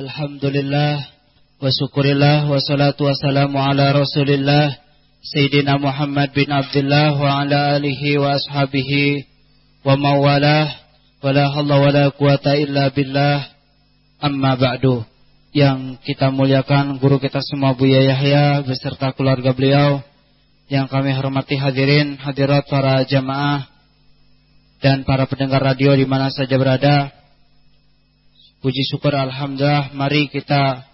Alhamdulillah wa syukurillah wa salatu wassalamu ala rasulillah Sayyidina Muhammad bin Abdullah wa ala alihi wa ashabihi wa mawalah wa la halla wa la quwata illa billah. Amma ba'du. Yang kita muliakan guru kita semua Buya Yahya beserta keluarga beliau yang kami hormati hadirin hadirat para jamaah dan para pendengar radio di mana saja berada Puji syukur Alhamdulillah. Mari kita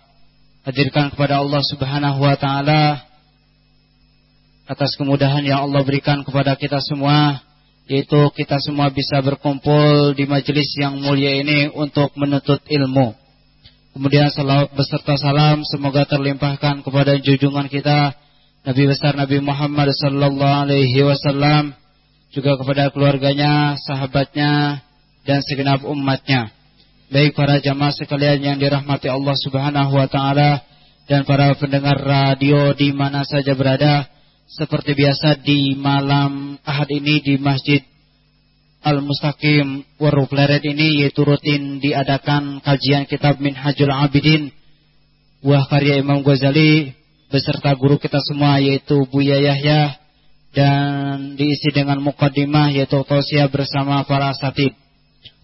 hadirkan kepada Allah subhanahu wa ta'ala Atas kemudahan yang Allah berikan kepada kita semua Yaitu kita semua bisa berkumpul di majelis yang mulia ini Untuk menuntut ilmu. Kemudian salawat beserta salam Semoga terlimpahkan kepada junjungan kita Nabi besar Nabi Muhammad sallallahu alaihi wasallam juga kepada keluarganya, sahabatnya dan segenap umatnya baik para jamaah sekalian yang dirahmati Allah Subhanahu wa taala dan para pendengar radio di mana saja berada seperti biasa di malam Ahad ini di Masjid Al Mustaqim Waru Pleret ini yaitu rutin diadakan kajian kitab Minhajul Abidin buah karya Imam Ghazali beserta guru kita semua yaitu Buya Yahya dan diisi dengan mukaddimah yaitu tausiah bersama para asatid.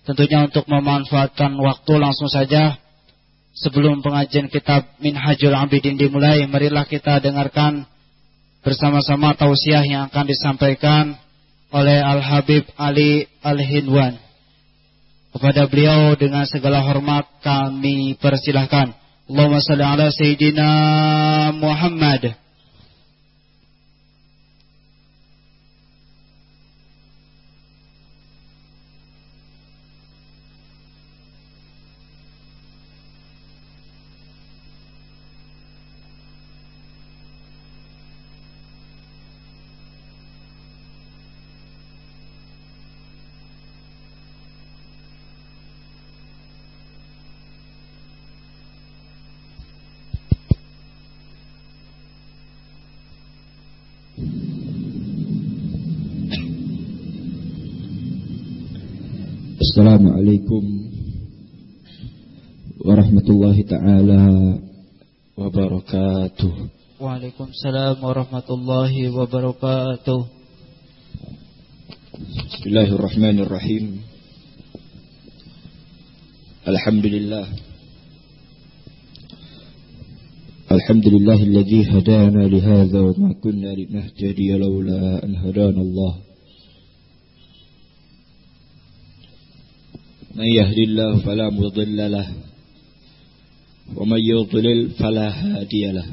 Tentunya untuk memanfaatkan waktu langsung saja sebelum pengajian kitab Minhajul Abidin dimulai, marilah kita dengarkan bersama-sama tausiah yang akan disampaikan oleh Al-Habib Ali Al-Hinwan. Kepada beliau dengan segala hormat kami persilahkan. Allahumma salli ala Sayyidina Muhammad. Assalamualaikum warahmatullahi taala wabarakatuh. Waalaikumsalam warahmatullahi wabarakatuh. Bismillahirrahmanirrahim. Alhamdulillah. Alhamdulillahilladzi hadana li hadza wa ma kunna linahtadiya. من يهد الله فلا مضل له ومن يضلل فلا هادي له.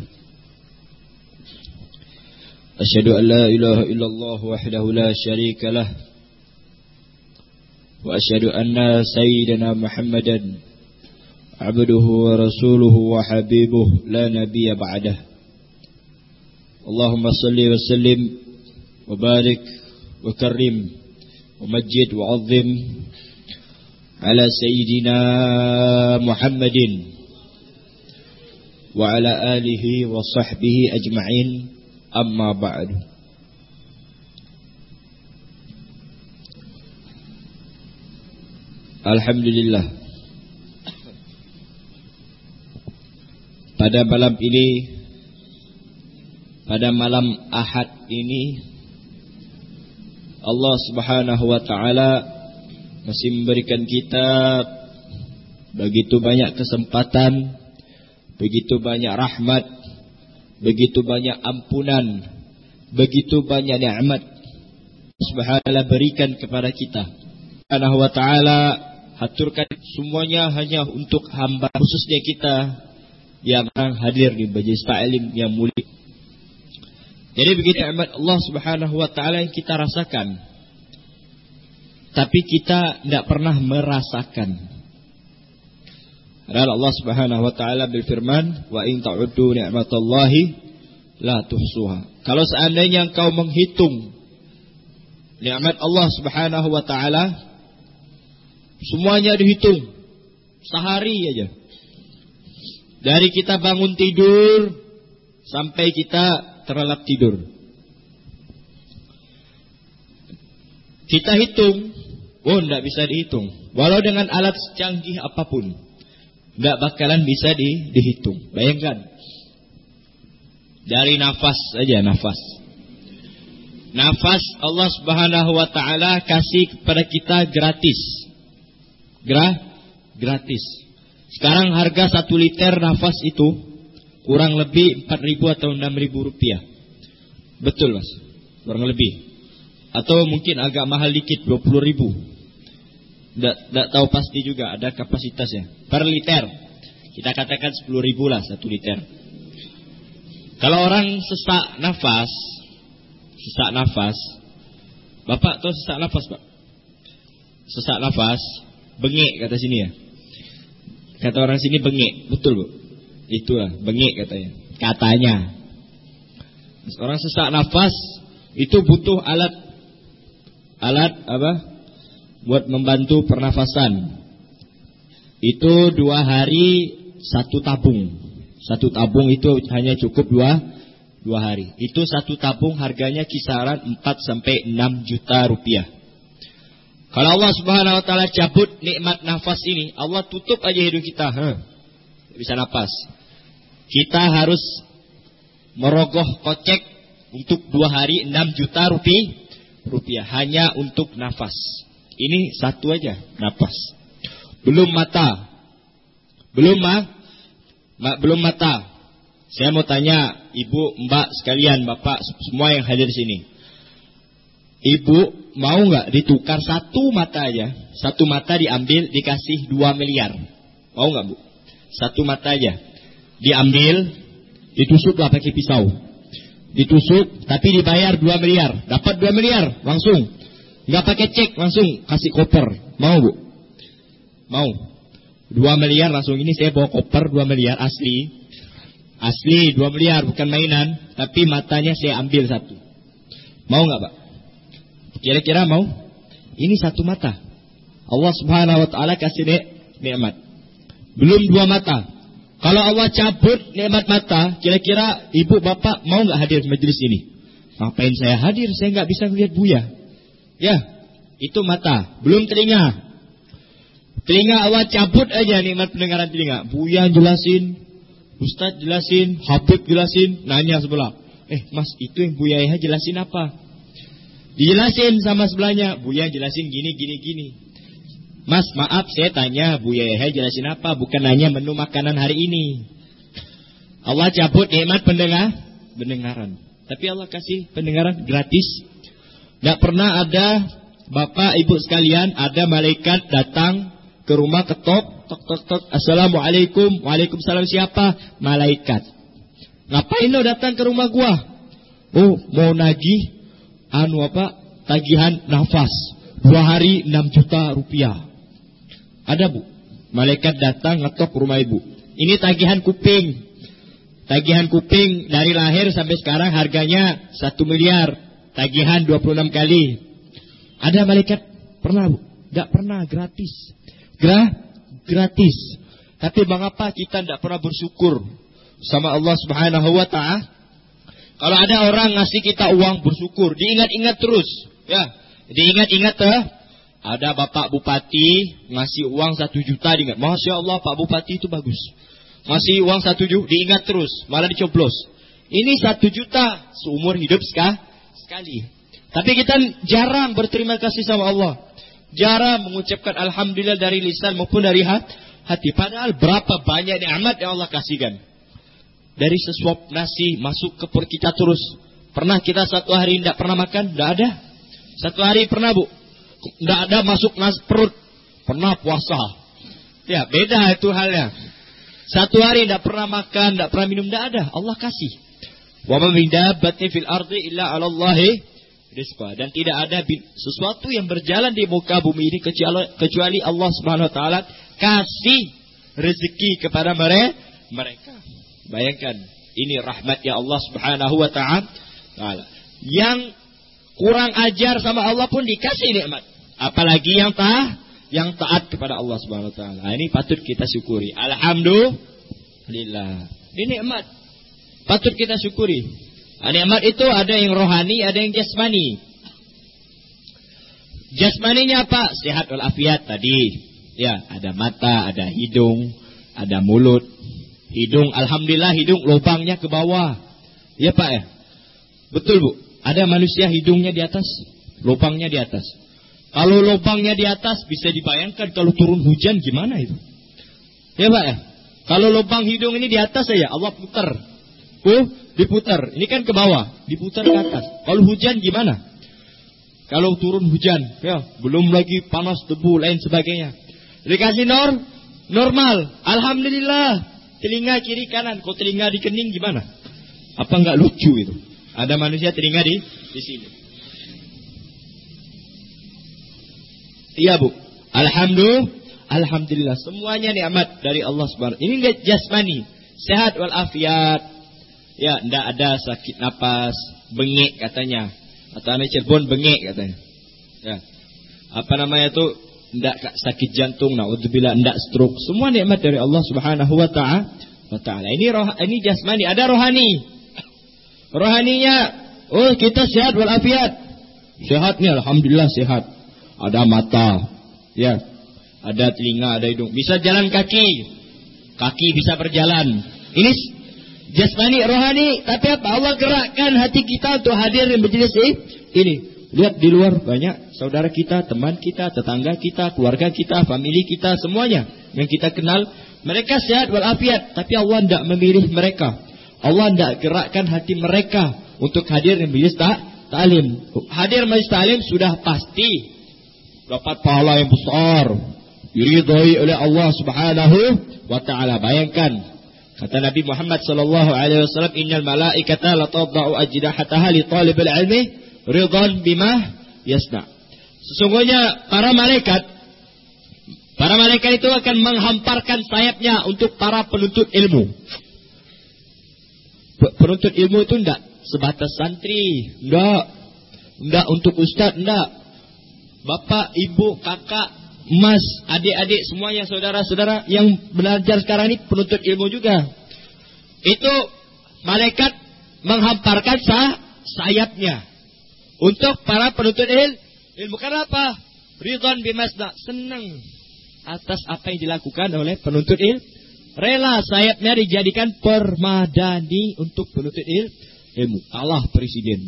أشهد أن لا إله إلا الله وحده لا شريك له وأشهد أن سيدنا محمدا عبده ورسوله وحبيبه لا نبي بعده. اللهم صل وسلم وبارك وكرم ومجد وعظم على سيدنا محمد وعلى آله وصحبه أجمعين أما بعد Alhamdulillah Pada malam ini Pada malam Ahad ini Allah subhanahu wa ta'ala masih memberikan kita begitu banyak kesempatan, begitu banyak rahmat, begitu banyak ampunan, begitu banyak nikmat. Subhanallah berikan kepada kita. Subhanahu wa taala haturkan semuanya hanya untuk hamba khususnya kita yang hadir di majelis ta'lim yang mulia. Jadi begitu nikmat Allah Subhanahu wa taala yang kita rasakan tapi kita tidak pernah merasakan. Padahal Allah Subhanahu wa taala berfirman, "Wa in ta'uddu ni'matallahi la tuhsuha." Kalau seandainya engkau menghitung nikmat Allah Subhanahu wa taala, semuanya dihitung sehari aja. Dari kita bangun tidur sampai kita terlelap tidur. Kita hitung Oh, tidak bisa dihitung. Walau dengan alat secanggih apa pun. nggak bakalan bisa di, dihitung. Bayangkan dari nafas saja nafas. Nafas Allah Subhanahu wa taala kasih kepada kita gratis. Gra gratis. Sekarang harga satu liter nafas itu kurang lebih 4.000 atau 6.000 rupiah. Betul mas, kurang lebih. Atau mungkin agak mahal dikit 20 ribu. Tidak tahu pasti juga ada kapasitasnya. Per liter. Kita katakan 10 ribu lah satu liter. Kalau orang sesak nafas, sesak nafas, Bapak tahu sesak nafas Pak? Sesak nafas, bengek kata sini ya. Kata orang sini bengek, betul Bu? Itulah, bengek katanya. Katanya. Orang sesak nafas itu butuh alat alat apa? Buat membantu pernafasan. Itu dua hari satu tabung. Satu tabung itu hanya cukup dua dua hari. Itu satu tabung harganya kisaran 4 sampai 6 juta rupiah. Kalau Allah Subhanahu wa taala cabut nikmat nafas ini, Allah tutup aja hidung kita, huh, bisa nafas. Kita harus merogoh kocek untuk dua hari 6 juta rupiah, rupiah hanya untuk nafas. Ini satu aja nafas. Belum mata. Belum ma, ma belum mata. Saya mau tanya ibu, mbak sekalian, bapak semua yang hadir di sini. Ibu mau nggak ditukar satu mata aja? Satu mata diambil dikasih dua miliar. Mau nggak bu? Satu mata aja. Diambil, ditusuk lah pakai pisau. Ditusuk, tapi dibayar dua miliar. Dapat dua miliar, langsung. Nggak pakai cek, langsung kasih koper. Mau bu? Mau. Dua miliar langsung ini saya bawa koper dua miliar asli. Asli dua miliar bukan mainan, tapi matanya saya ambil satu. Mau nggak pak? Kira-kira mau? Ini satu mata. Allah Subhanahu wa taala kasih nek nikmat. Belum dua mata. Kalau Allah cabut nikmat mata, kira-kira ibu bapak mau nggak hadir majelis ini? Ngapain saya hadir? Saya nggak bisa melihat buya. Ya, itu mata. Belum telinga. Telinga Allah cabut aja nikmat pendengaran telinga. Buya jelasin, Ustaz jelasin, Habib jelasin, nanya sebelah. Eh mas itu yang Buya jelasin apa? Dijelasin sama sebelahnya, Buya jelasin gini, gini, gini. Mas maaf saya tanya Buya jelasin apa? Bukan nanya menu makanan hari ini. Allah cabut nikmat pendengar, pendengaran. Tapi Allah kasih pendengaran gratis. Tidak pernah ada bapak ibu sekalian, ada malaikat datang ke rumah ketok, tok tok tok, assalamualaikum, waalaikumsalam. Siapa? Malaikat. Ngapain lo datang ke rumah gua? Oh, mau nagih anu apa? Tagihan nafas. Dua hari enam juta rupiah. Ada bu? Malaikat datang ngetok rumah ibu. Ini tagihan kuping. Tagihan kuping dari lahir sampai sekarang harganya satu miliar tagihan 26 kali ada malaikat pernah bu Gak pernah gratis Gra gratis tapi mengapa kita tidak pernah bersyukur sama Allah Subhanahu wa taala kalau ada orang ngasih kita uang bersyukur, diingat-ingat terus. Ya, diingat-ingat eh. Ada bapak bupati ngasih uang satu juta diingat. Masya Allah Pak Bupati itu bagus. Ngasih uang satu juta diingat terus, malah dicoblos. Ini satu juta seumur hidup sekali. Tapi kita jarang berterima kasih sama Allah. Jarang mengucapkan Alhamdulillah dari lisan maupun dari hati. Padahal berapa banyak nikmat yang Allah kasihkan dari sesuap nasi masuk ke perut kita terus. Pernah kita satu hari tidak pernah makan? Tidak ada. Satu hari pernah bu? Tidak ada masuk nas perut. Pernah puasa. Ya beda itu halnya. Satu hari tidak pernah makan, tidak pernah minum, tidak ada. Allah kasih. Wa bati fil ardi illa 'ala Allahi rizqa. Dan tidak ada sesuatu yang berjalan di muka bumi ini kecuali Allah Subhanahu wa taala kasih rezeki kepada mereka. Bayangkan, ini rahmatnya Allah Subhanahu wa taala. Yang kurang ajar sama Allah pun dikasih nikmat. Apalagi yang taat, yang taat kepada Allah Subhanahu wa taala. Nah, ini patut kita syukuri. Alhamdulillah. Ini nikmat. Patut kita syukuri. Nah, nikmat itu ada yang rohani, ada yang jasmani. Jasmaninya apa? Sehat walafiat tadi. Ya, ada mata, ada hidung, ada mulut, hidung. Alhamdulillah hidung lubangnya ke bawah. Ya Pak ya? Betul Bu. Ada manusia hidungnya di atas, lubangnya di atas. Kalau lubangnya di atas bisa dibayangkan kalau turun hujan gimana itu? Ya Pak ya? Kalau lubang hidung ini di atas saja Allah putar. Oh, diputar. Ini kan ke bawah, diputar ke atas. Kalau hujan gimana? Kalau turun hujan, ya, belum lagi panas, debu, lain sebagainya. Dikasih nor, normal. Alhamdulillah. Telinga kiri kanan. Kok telinga di kening gimana? Apa enggak lucu itu? Ada manusia telinga di di sini. Iya bu. Alhamdulillah. Alhamdulillah. Semuanya nikmat dari Allah Subhanahu. Ini jasmani, sehat walafiat. Ya, tidak ada sakit napas, bengek katanya. Atau anak Cirebon bengek katanya. Ya. Apa namanya itu? Tidak sakit jantung, naudzubillah, tidak stroke. Semua nikmat dari Allah Subhanahu wa taala. Ini roh ini jasmani, ada rohani. Rohaninya, oh kita sehat walafiat. Sehatnya alhamdulillah sehat. Ada mata, ya. Ada telinga, ada hidung. Bisa jalan kaki. Kaki bisa berjalan. Ini jasmani rohani tapi apa? Allah gerakkan hati kita untuk hadir di majelis ini. Lihat di luar banyak saudara kita teman kita tetangga kita keluarga kita famili kita semuanya yang kita kenal. Mereka sehat walafiat tapi Allah tidak memilih mereka. Allah tidak gerakkan hati mereka untuk hadir di majelis tak talim. Hadir majelis talim sudah pasti. Dapat pahala yang besar. Diridhoi oleh Allah Subhanahu wa taala. Bayangkan Kata Nabi Muhammad sallallahu alaihi wasallam, "Innal malaikata la tadau ajdahataha li talibil ilmi ridhan bima yasna." Sesungguhnya para malaikat para malaikat itu akan menghamparkan sayapnya untuk para penuntut ilmu. Penuntut ilmu itu enggak sebatas santri, enggak. Enggak untuk ustaz, enggak. Bapak, ibu, kakak, Mas, adik-adik semuanya saudara-saudara yang belajar sekarang ini penuntut ilmu juga. Itu malaikat menghamparkan sah, sayapnya untuk para penuntut il, ilmu. Kenapa? Ridwan bimasna senang atas apa yang dilakukan oleh penuntut il. Rela sayapnya dijadikan permadani untuk penuntut il, ilmu. Kalah presiden.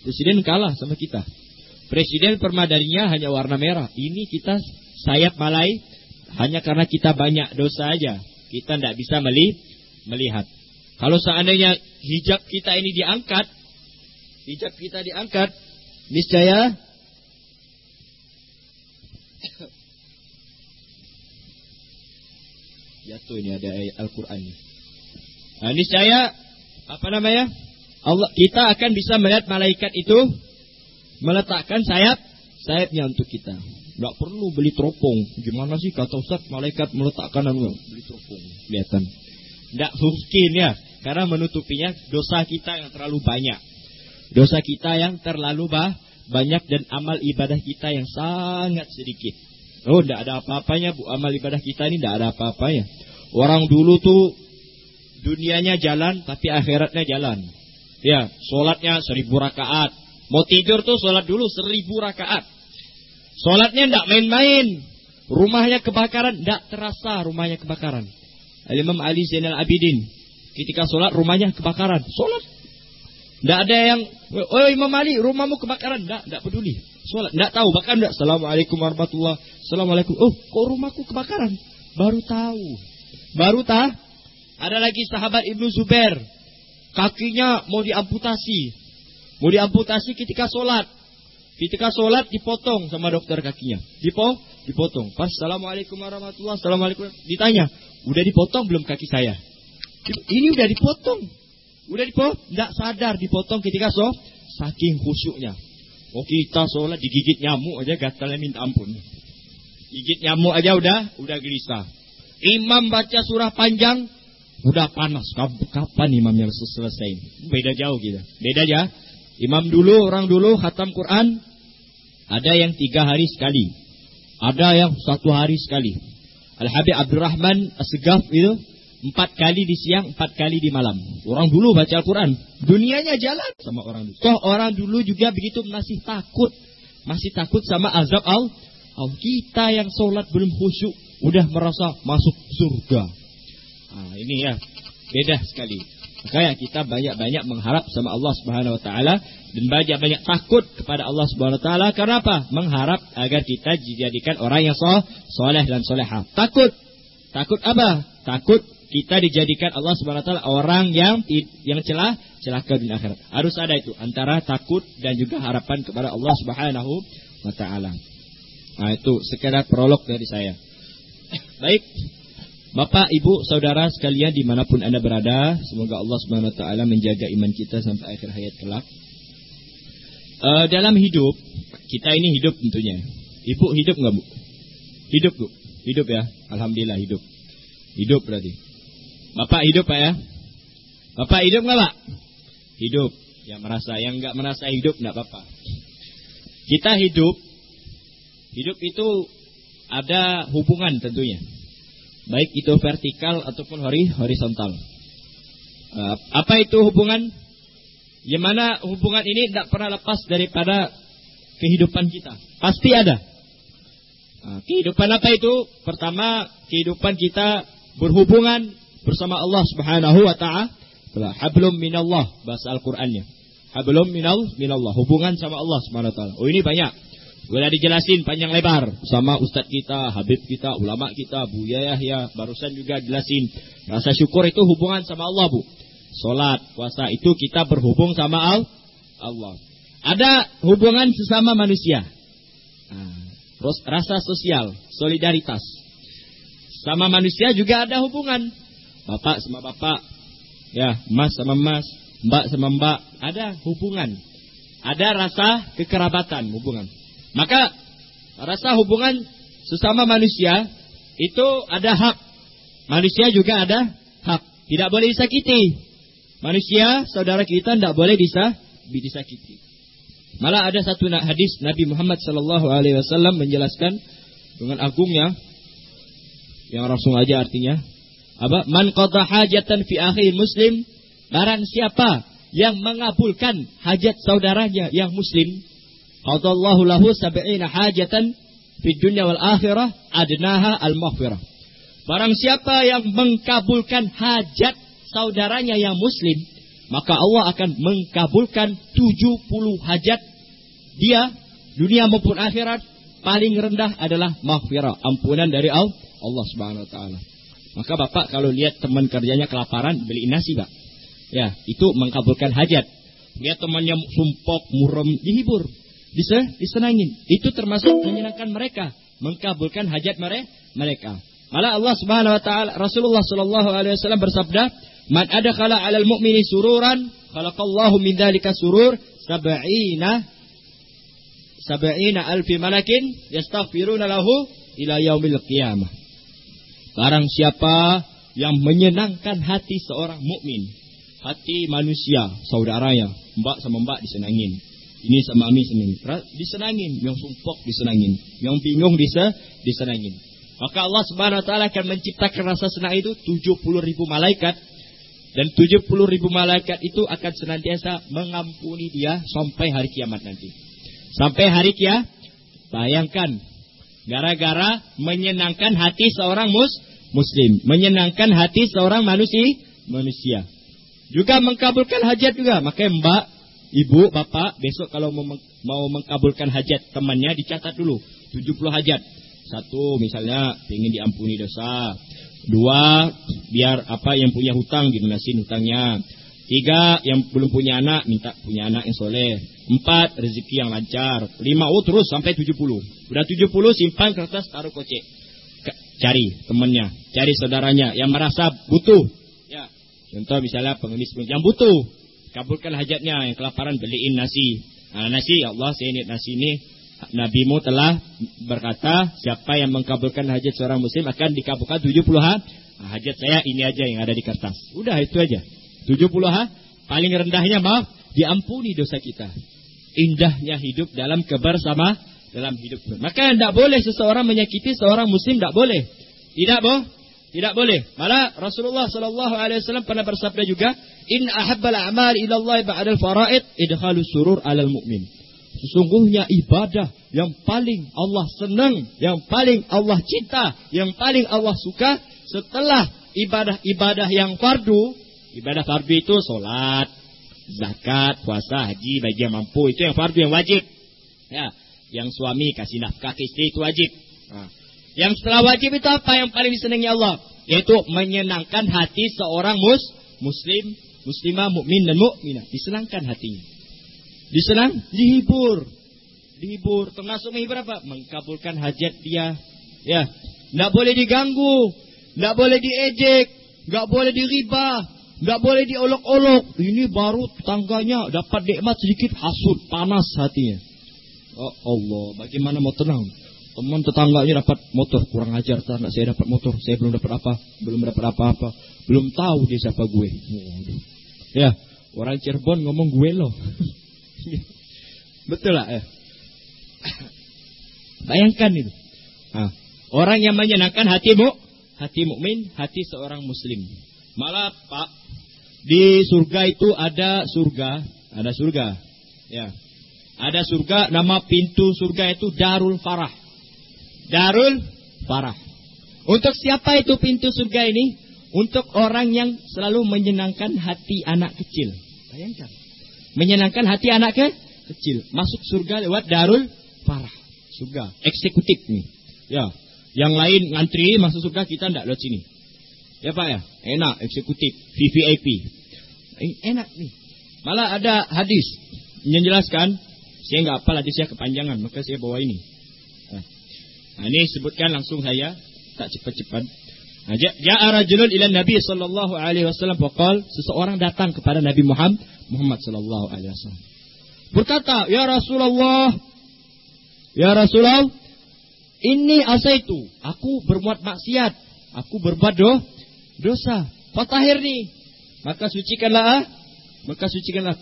Presiden kalah sama kita. Presiden permadaninya hanya warna merah. Ini kita sayap malai hanya karena kita banyak dosa aja. Kita tidak bisa meli melihat. Kalau seandainya hijab kita ini diangkat, hijab kita diangkat, niscaya jatuh ini ada Al-Qur'an. Nah, niscaya apa namanya? Allah kita akan bisa melihat malaikat itu meletakkan sayap sayapnya untuk kita. Tidak perlu beli teropong. Gimana sih kata Ustaz malaikat meletakkan anu beli teropong. Kelihatan. Tidak mungkin ya. Karena menutupinya dosa kita yang terlalu banyak. Dosa kita yang terlalu bah, banyak dan amal ibadah kita yang sangat sedikit. Oh, tidak ada apa-apanya bu. Amal ibadah kita ini tidak ada apa-apanya. Orang dulu tuh dunianya jalan tapi akhiratnya jalan. Ya, sholatnya seribu rakaat, Mau tidur tuh sholat dulu seribu rakaat. Sholatnya tidak main-main. Rumahnya kebakaran, tidak terasa rumahnya kebakaran. Al-Imam Ali Zainal Abidin. Ketika sholat rumahnya kebakaran. Sholat. Tidak ada yang, oh Imam Ali rumahmu kebakaran. Tidak, tidak peduli. Sholat, tidak tahu. Bahkan tidak. Assalamualaikum warahmatullah. Assalamualaikum. Oh, kok rumahku kebakaran? Baru tahu. Baru tahu. Ada lagi sahabat Ibnu Zubair. Kakinya mau diamputasi. Mau diamputasi ketika sholat. Ketika sholat dipotong sama dokter kakinya. Dipo, dipotong. Pas Assalamualaikum warahmatullahi Assalamualaikum. Ditanya, udah dipotong belum kaki saya? Ini udah dipotong. Udah dipotong. Tidak sadar dipotong ketika sholat. Saking khusyuknya. Oh kita sholat digigit nyamuk aja gatalnya minta ampun. Gigit nyamuk aja udah, udah gelisah. Imam baca surah panjang, udah panas. Kapan imamnya selesai? Beda jauh gitu. Beda aja. Imam dulu, orang dulu khatam Quran, ada yang tiga hari sekali. Ada yang satu hari sekali. Al-Habib Abdurrahman As-Segaf itu empat kali di siang, empat kali di malam. Orang dulu baca Al-Quran. Dunianya jalan sama orang dulu. Toh orang dulu juga begitu masih takut. Masih takut sama azab al. Oh, kita yang sholat belum khusyuk. Udah merasa masuk surga. ini ya beda sekali. Makanya kita banyak-banyak mengharap sama Allah Subhanahu wa taala dan banyak-banyak takut kepada Allah Subhanahu wa taala karena apa? Mengharap agar kita dijadikan orang yang soleh dan soleha. Takut. Takut apa? Takut kita dijadikan Allah Subhanahu wa taala orang yang yang celah celaka di akhirat. Harus ada itu antara takut dan juga harapan kepada Allah Subhanahu wa taala. Nah, itu sekedar prolog dari saya. Baik, Bapak, Ibu, Saudara sekalian di mana pun Anda berada, semoga Allah Subhanahu Wa Taala menjaga iman kita sampai akhir hayat kelak. Uh, dalam hidup, kita ini hidup tentunya. Ibu hidup nggak bu? Hidup bu, hidup ya. Alhamdulillah hidup. Hidup berarti. Bapak hidup pak ya? Bapak hidup nggak pak? Hidup. Yang merasa, yang nggak merasa hidup nggak apa-apa. Kita hidup, hidup itu ada hubungan tentunya baik itu vertikal ataupun horizontal. Uh, apa itu hubungan? Yang mana hubungan ini tidak pernah lepas daripada kehidupan kita. Pasti ada. Uh, kehidupan apa itu? Pertama, kehidupan kita berhubungan bersama Allah Subhanahu wa taala. Hablum minallah bahasa Al-Qur'annya. Hablum minal minallah, hubungan sama Allah Subhanahu wa taala. Oh ini banyak. Boleh dijelasin panjang lebar sama ustadz kita, habib kita, ulama kita, Bu Yahya, barusan juga jelasin. Rasa syukur itu hubungan sama Allah, Bu. Salat, puasa itu kita berhubung sama Allah. Ada hubungan sesama manusia. Terus rasa sosial, solidaritas. Sama manusia juga ada hubungan. Bapak sama bapak, ya, mas sama mas, mbak sama mbak, ada hubungan. Ada rasa kekerabatan hubungan. Maka rasa hubungan sesama manusia itu ada hak. Manusia juga ada hak. Tidak boleh disakiti. Manusia, saudara kita tidak boleh bisa disakiti. Malah ada satu hadis Nabi Muhammad Wasallam menjelaskan dengan agungnya yang langsung aja artinya apa man qada hajatan fi akhi muslim barang siapa yang mengabulkan hajat saudaranya yang muslim Qadallahu lahu sab'ina hajatan fi dunya wal akhirah adnaha al maghfirah. Barang siapa yang mengkabulkan hajat saudaranya yang muslim, maka Allah akan mengkabulkan 70 hajat dia dunia maupun akhirat paling rendah adalah maghfirah, ampunan dari Allah Subhanahu wa taala. Maka Bapak kalau lihat teman kerjanya kelaparan beli nasi, Pak. Ya, itu mengkabulkan hajat. Lihat temannya sumpok, muram, dihibur disenangin. Itu termasuk menyenangkan mereka, mengkabulkan hajat mereka. Malah Allah Subhanahu wa taala Rasulullah sallallahu alaihi wasallam bersabda, "Man adkhala 'alal mu'mini sururan, khalaqallahu min dzalika surur sab'ina sab'ina alfi malakin yastaghfiruna lahu ila yaumil qiyamah." Barang siapa yang menyenangkan hati seorang mukmin, hati manusia, saudaranya, mbak sama mbak disenangin, ini sama Ami senang. Disenangin. Yang sumpok disenangin. Yang bingung bisa disenangin. Maka Allah subhanahu wa ta'ala akan menciptakan rasa senang itu 70 ribu malaikat. Dan 70 ribu malaikat itu akan senantiasa mengampuni dia sampai hari kiamat nanti. Sampai hari kiamat. Bayangkan. Gara-gara menyenangkan hati seorang mus muslim. Menyenangkan hati seorang manusia. manusia. Juga mengkabulkan hajat juga. Makanya mbak Ibu, bapak, besok kalau mau, mau mengkabulkan hajat temannya dicatat dulu. 70 hajat. Satu, misalnya ingin diampuni dosa. Dua, biar apa yang punya hutang dilunasin hutangnya. Tiga, yang belum punya anak, minta punya anak yang soleh. Empat, rezeki yang lancar. Lima, oh terus sampai 70. Udah 70, simpan kertas, taruh kocek. Cari temannya, cari saudaranya yang merasa butuh. Ya, contoh misalnya pengemis yang butuh kabulkan hajatnya yang kelaparan beliin nasi. Nah, nasi ya Allah saya ini nasi ini Nabimu telah berkata siapa yang mengkabulkan hajat seorang muslim akan dikabulkan 70 ha. Nah, hajat saya ini aja yang ada di kertas. Udah itu aja. 70 ha. Paling rendahnya maaf diampuni dosa kita. Indahnya hidup dalam kebersama dalam hidup. Maka tidak boleh seseorang menyakiti seorang muslim tidak boleh. Tidak boh tidak boleh. Malah Rasulullah Shallallahu Alaihi Wasallam pernah bersabda juga, In ahabbal amal ilallah ba'dal faraid idhalu surur alal mu'min. Sesungguhnya ibadah yang paling Allah senang, yang paling Allah cinta, yang paling Allah suka setelah ibadah-ibadah yang fardu, ibadah fardu itu solat, zakat, puasa, haji bagi yang mampu itu yang fardu yang wajib. Ya, yang suami kasih nafkah ke istri itu wajib. Nah. Yang setelah wajib itu apa yang paling disenangi Allah? Yaitu menyenangkan hati seorang mus, muslim, muslimah, mukmin dan mukminah. Disenangkan hatinya. Disenang, dihibur. Dihibur. Termasuk menghibur apa? Mengkabulkan hajat dia. Ya, tidak boleh diganggu, tidak boleh diejek, nggak boleh diribah, nggak boleh diolok-olok. Ini baru tangganya dapat nikmat sedikit hasut, panas hatinya. Oh Allah, bagaimana mau tenang? Teman tetangganya dapat motor, kurang ajar. Tetangga saya dapat motor, saya belum dapat apa, belum dapat apa-apa, belum tahu dia siapa gue. Ya, orang Cirebon ngomong gue loh. Betul lah ya. Bayangkan itu. Nah, orang yang menyenangkan hatimu, hati mukmin, hati seorang muslim. Malah Pak, di surga itu ada surga, ada surga. Ya, ada surga, nama pintu surga itu Darul Farah. Darul Farah. Untuk siapa itu pintu surga ini? Untuk orang yang selalu menyenangkan hati anak kecil. Bayangkan. Menyenangkan hati anak ke kecil. Masuk surga lewat Darul Farah. Surga. Eksekutif nih. Ya. Yang lain ngantri masuk surga kita tidak lewat sini. Ya Pak ya. Enak. Eksekutif. VVIP. Enak nih. Malah ada hadis menjelaskan saya nggak apa hadisnya kepanjangan, maka saya bawa ini. Nah ini sebutkan langsung saya, tak cepat-cepat. Nah, ja'a rajulun ila Nabi sallallahu alaihi wasallam faqal seseorang datang kepada Nabi Muhammad Muhammad sallallahu alaihi wasallam. Berkata, "Ya Rasulullah, ya Rasulullah, ini asaitu, aku berbuat maksiat, aku berbuat do, dosa. Fatahir nih, maka sucikanlah, ah. maka sucikanlah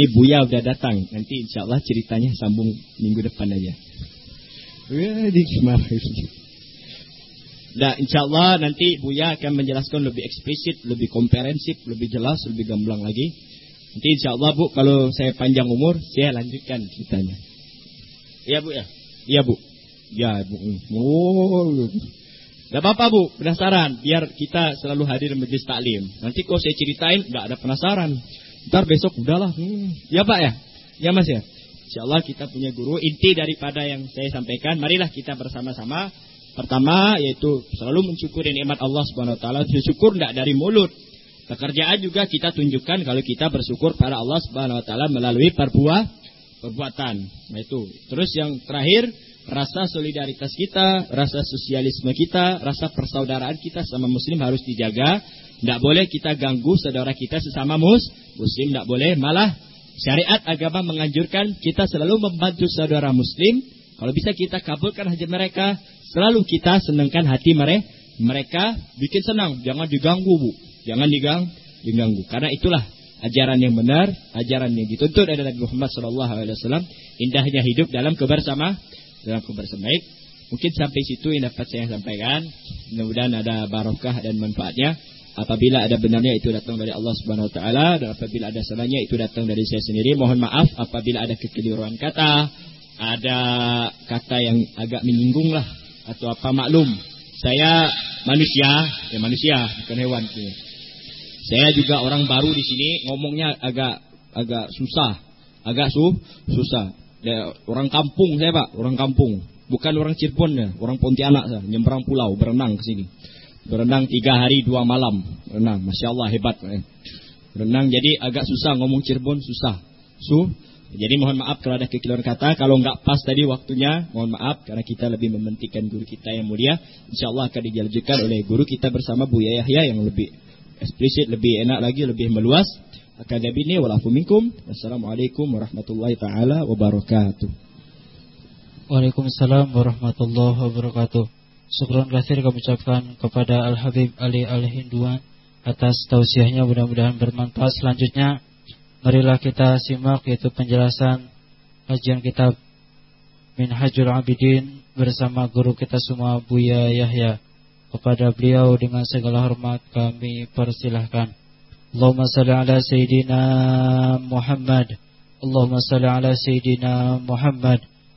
Ini Buya udah datang. Nanti insya Allah ceritanya sambung minggu depan aja. Nah, insya Allah nanti Buya akan menjelaskan lebih eksplisit, lebih komprehensif, lebih jelas, lebih gamblang lagi. Nanti insya Allah Bu, kalau saya panjang umur, saya lanjutkan ceritanya. Iya Bu ya? Iya Bu. Ya Bu. Oh. Gak apa-apa Bu, penasaran. Biar kita selalu hadir majlis taklim. Nanti kalau saya ceritain, gak ada penasaran. Ntar besok udahlah. Hmm. Ya Pak ya? Ya Mas ya? Insya Allah kita punya guru. Inti daripada yang saya sampaikan, marilah kita bersama-sama. Pertama yaitu selalu mensyukuri nikmat Allah Subhanahu wa taala. Syukur tidak dari mulut. Pekerjaan juga kita tunjukkan kalau kita bersyukur pada Allah Subhanahu wa taala melalui perbuah perbuatan. Nah itu. Terus yang terakhir, rasa solidaritas kita, rasa sosialisme kita, rasa persaudaraan kita sama muslim harus dijaga tidak boleh kita ganggu saudara kita sesama mus, muslim. Tidak boleh. Malah syariat agama menganjurkan kita selalu membantu saudara muslim. Kalau bisa kita kabulkan hajat mereka. Selalu kita senangkan hati mereka. Mereka bikin senang. Jangan diganggu bu. Jangan digang, diganggu. Karena itulah ajaran yang benar, ajaran yang dituntut dari Nabi Muhammad SAW. Indahnya hidup dalam kebersama, dalam kebersamaan. Mungkin sampai situ yang dapat saya sampaikan. Mudah-mudahan ada barokah dan manfaatnya. Apabila ada benarnya itu datang dari Allah Subhanahu wa taala dan apabila ada salahnya itu datang dari saya sendiri. Mohon maaf apabila ada kekeliruan kata, ada kata yang agak menyinggung lah atau apa maklum. Saya manusia, ya manusia bukan hewan. Saya juga orang baru di sini, ngomongnya agak agak susah, agak su susah. Ya, orang kampung saya pak, orang kampung, bukan orang Cirebon ya, orang Pontianak saya, nyebrang pulau berenang ke sini. Berenang tiga hari dua malam. Renang, Masya Allah hebat. Renang jadi agak susah ngomong Cirebon susah. Su, jadi mohon maaf kalau ada kekeliruan kata. Kalau nggak pas tadi waktunya, mohon maaf karena kita lebih mementingkan guru kita yang mulia. Insya Allah akan dijalankan oleh guru kita bersama Bu Yahya yang lebih eksplisit, lebih enak lagi, lebih meluas. Akan ini walafu minkum. Wassalamualaikum warahmatullahi taala wabarakatuh. Waalaikumsalam warahmatullahi wabarakatuh. Syukron kasir kami ucapkan kepada Al-Habib Ali Al-Hinduan atas tausiahnya mudah-mudahan bermanfaat. Selanjutnya, marilah kita simak yaitu penjelasan kajian kitab Minhajul Abidin bersama guru kita semua Buya Yahya. Kepada beliau dengan segala hormat kami persilahkan. Allahumma salli ala Sayyidina Muhammad. Allahumma salli ala Sayyidina Muhammad.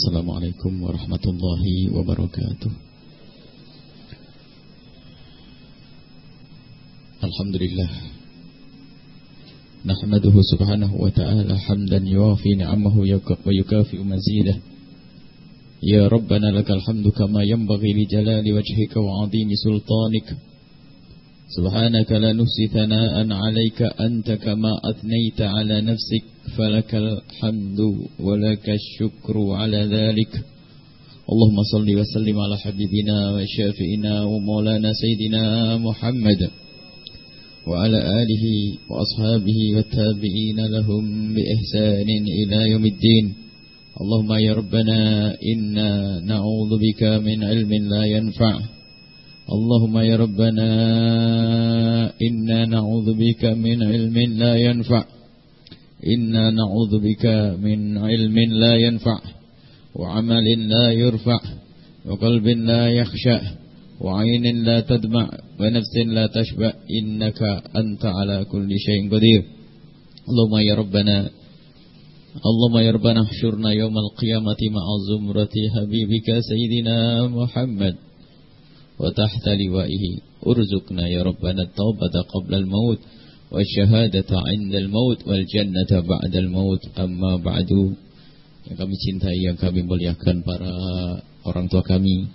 Assalamualaikum warahmatullahi wabarakatuh Alhamdulillah Nahmaduhu subhanahu wa ta'ala Hamdan yuafi ni'amahu wa yukafi mazidah Ya Rabbana lakal hamdu kama yanbaghi li jalali wajhika wa azimi sultanik Subhanaka la nusi thana'an alayka anta kama athnayta ala nafsik فلك الحمد ولك الشكر على ذلك. اللهم صل وسلم على حبيبنا وشافئنا ومولانا سيدنا محمد وعلى آله وأصحابه والتابعين لهم بإحسان إلى يوم الدين. اللهم يا ربنا إنا نعوذ بك من علم لا ينفع. اللهم يا ربنا إنا نعوذ بك من علم لا ينفع. إنا نعوذ بك من علم لا ينفع وعمل لا يرفع وقلب لا يخشى وعين لا تدمع ونفس لا تشبع. إنك أنت على كل شيء قدير. اللهم يا ربنا اللهم يا ربنا احشرنا يوم القيامة مع زمرة حبيبك سيدنا محمد. وتحت لوائه ارزقنا يا ربنا التوبة قبل الموت والشهادة عند الموت والجنة بعد الموت أما بعد yang kami cintai, yang kami muliakan para orang tua kami,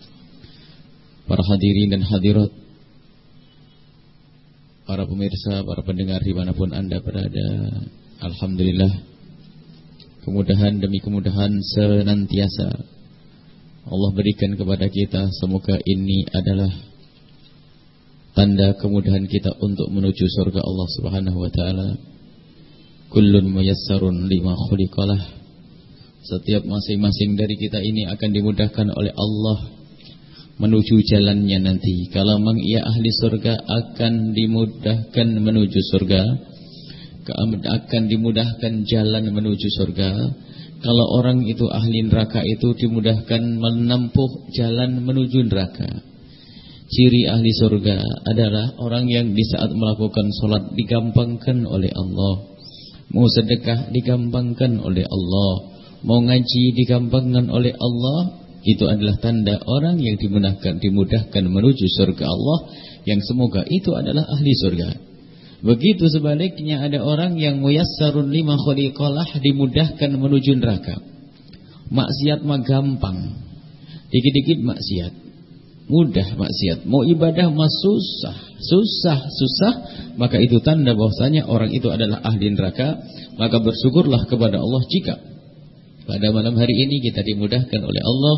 para hadirin dan hadirat, para pemirsa, para pendengar dimanapun anda berada. Alhamdulillah, kemudahan demi kemudahan senantiasa Allah berikan kepada kita. Semoga ini adalah tanda kemudahan kita untuk menuju surga Allah Subhanahu wa taala. Kullun muyassarun lima khuliqalah. Setiap masing-masing dari kita ini akan dimudahkan oleh Allah menuju jalannya nanti. Kalau memang ia ahli surga akan dimudahkan menuju surga. Akan dimudahkan jalan menuju surga. Kalau orang itu ahli neraka itu dimudahkan menempuh jalan menuju neraka. Ciri ahli surga adalah orang yang di saat melakukan solat digampangkan oleh Allah. Mau sedekah digampangkan oleh Allah. Mau ngaji digampangkan oleh Allah. Itu adalah tanda orang yang dimudahkan, dimudahkan menuju surga Allah. Yang semoga itu adalah ahli surga. Begitu sebaliknya ada orang yang muyassarun lima khuliqalah dimudahkan menuju neraka. Maksiat mah gampang. Dikit-dikit maksiat mudah maksiat. Mau ibadah mah susah, susah, susah, maka itu tanda bahwasanya orang itu adalah ahli neraka. Maka bersyukurlah kepada Allah jika pada malam hari ini kita dimudahkan oleh Allah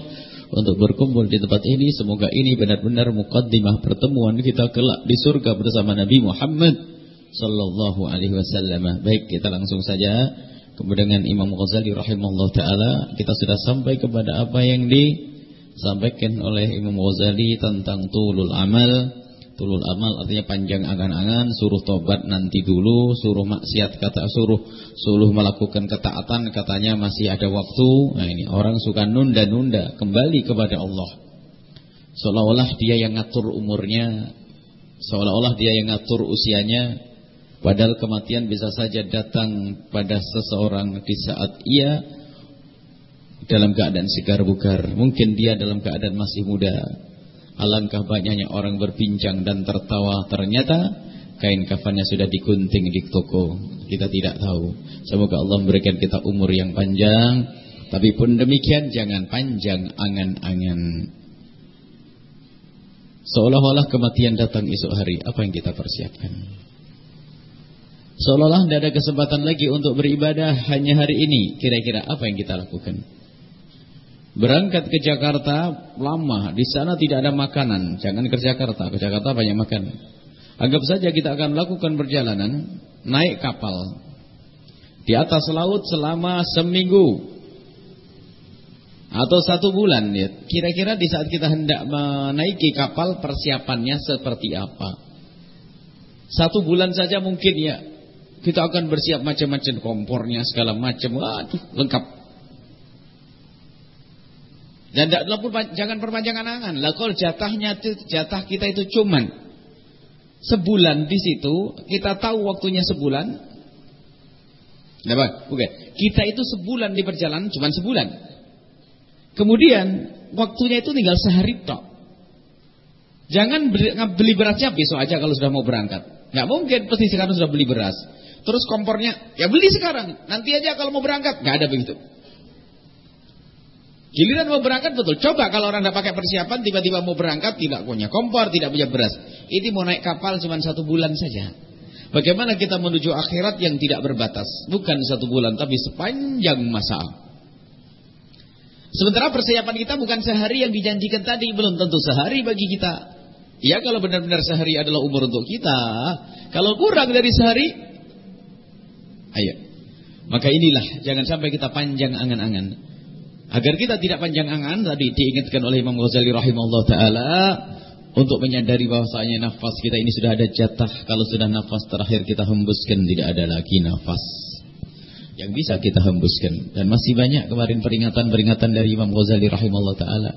untuk berkumpul di tempat ini. Semoga ini benar-benar mukaddimah pertemuan kita kelak di surga bersama Nabi Muhammad sallallahu alaihi wasallam. Baik, kita langsung saja kemudian Imam Ghazali rahimahullah taala kita sudah sampai kepada apa yang di disampaikan oleh Imam Ghazali tentang tulul amal. Tulul amal artinya panjang angan-angan, suruh tobat nanti dulu, suruh maksiat kata suruh suruh melakukan ketaatan katanya masih ada waktu. Nah ini orang suka nunda-nunda kembali kepada Allah. Seolah-olah dia yang ngatur umurnya, seolah-olah dia yang ngatur usianya, padahal kematian bisa saja datang pada seseorang di saat ia dalam keadaan segar bugar. Mungkin dia dalam keadaan masih muda. Alangkah banyaknya orang berbincang dan tertawa. Ternyata kain kafannya sudah digunting di toko. Kita tidak tahu. Semoga Allah memberikan kita umur yang panjang. Tapi pun demikian jangan panjang angan-angan. Seolah-olah kematian datang esok hari, apa yang kita persiapkan? Seolah-olah tidak ada kesempatan lagi untuk beribadah hanya hari ini. Kira-kira apa yang kita lakukan? Berangkat ke Jakarta lama, di sana tidak ada makanan. Jangan ke Jakarta, ke Jakarta banyak makanan. Anggap saja kita akan melakukan perjalanan naik kapal di atas laut selama seminggu atau satu bulan ya. Kira-kira di saat kita hendak menaiki kapal persiapannya seperti apa? Satu bulan saja mungkin ya kita akan bersiap macam-macam kompornya segala macam. Waduh, lengkap. Dan tidak jangan perpanjangan angan. Lah kalau jatahnya jatah kita itu cuman sebulan di situ, kita tahu waktunya sebulan. Oke. Kita itu sebulan di perjalanan cuma sebulan. Kemudian waktunya itu tinggal sehari tok. Jangan beli berasnya besok aja kalau sudah mau berangkat. Nggak mungkin pasti sekarang sudah beli beras. Terus kompornya ya beli sekarang. Nanti aja kalau mau berangkat nggak ada begitu. Giliran mau berangkat betul. Coba kalau orang tidak pakai persiapan tiba-tiba mau berangkat tidak punya kompor, tidak punya beras. Ini mau naik kapal cuma satu bulan saja. Bagaimana kita menuju akhirat yang tidak berbatas? Bukan satu bulan tapi sepanjang masa. Sementara persiapan kita bukan sehari yang dijanjikan tadi, belum tentu sehari bagi kita. Ya kalau benar-benar sehari adalah umur untuk kita, kalau kurang dari sehari, ayo. Maka inilah jangan sampai kita panjang angan-angan. Agar kita tidak panjang angan tadi diingatkan oleh Imam Ghazali rahimahullah taala untuk menyadari bahwasanya nafas kita ini sudah ada jatah. Kalau sudah nafas terakhir kita hembuskan tidak ada lagi nafas yang bisa kita hembuskan dan masih banyak kemarin peringatan-peringatan dari Imam Ghazali rahimahullah taala.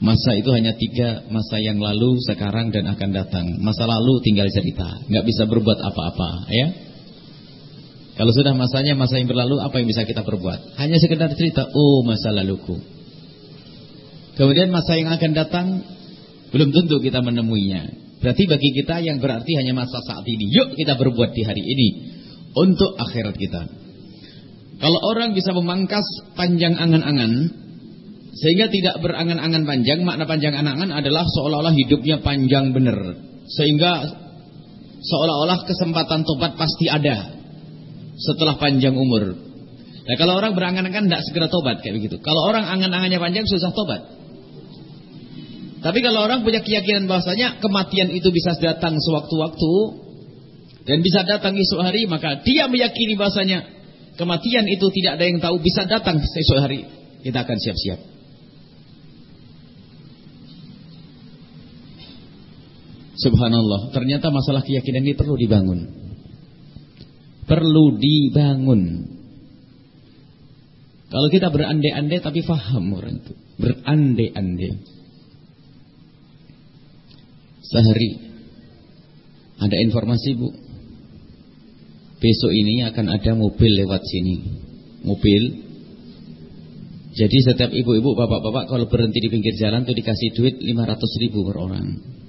Masa itu hanya tiga masa yang lalu, sekarang dan akan datang. Masa lalu tinggal cerita, nggak bisa berbuat apa-apa, ya. Kalau sudah masanya masa yang berlalu, apa yang bisa kita perbuat? Hanya sekedar cerita, oh masa laluku. Kemudian masa yang akan datang, belum tentu kita menemuinya. Berarti bagi kita yang berarti hanya masa saat ini. Yuk kita berbuat di hari ini untuk akhirat kita. Kalau orang bisa memangkas panjang angan-angan sehingga tidak berangan-angan panjang, makna panjang angan-angan adalah seolah-olah hidupnya panjang benar. Sehingga seolah-olah kesempatan tobat pasti ada setelah panjang umur. Nah, kalau orang berangan-angan tidak segera tobat kayak begitu. Kalau orang angan-angannya panjang susah tobat. Tapi kalau orang punya keyakinan bahwasanya kematian itu bisa datang sewaktu-waktu, dan bisa datang esok hari maka dia meyakini bahasanya kematian itu tidak ada yang tahu bisa datang esok hari kita akan siap-siap Subhanallah. Ternyata masalah keyakinan ini perlu dibangun. Perlu dibangun. Kalau kita berandai-andai tapi faham orang itu. Berandai-andai. Sehari. Ada informasi bu. Besok ini akan ada mobil lewat sini. Mobil. Jadi setiap ibu-ibu, bapak-bapak kalau berhenti di pinggir jalan tuh dikasih duit 500 ribu per orang.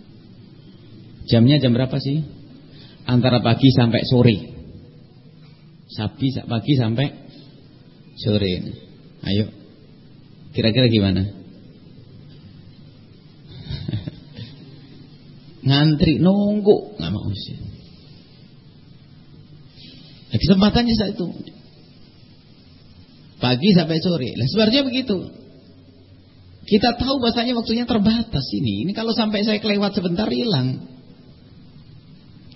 Jamnya jam berapa sih? Antara pagi sampai sore. Sapi pagi sampai sore. Ayo. Kira-kira gimana? Ngantri nunggu nggak mau sih. Nah, kesempatannya saat itu. Pagi sampai sore. Lah sebenarnya begitu. Kita tahu bahasanya waktunya terbatas ini. Ini kalau sampai saya kelewat sebentar hilang.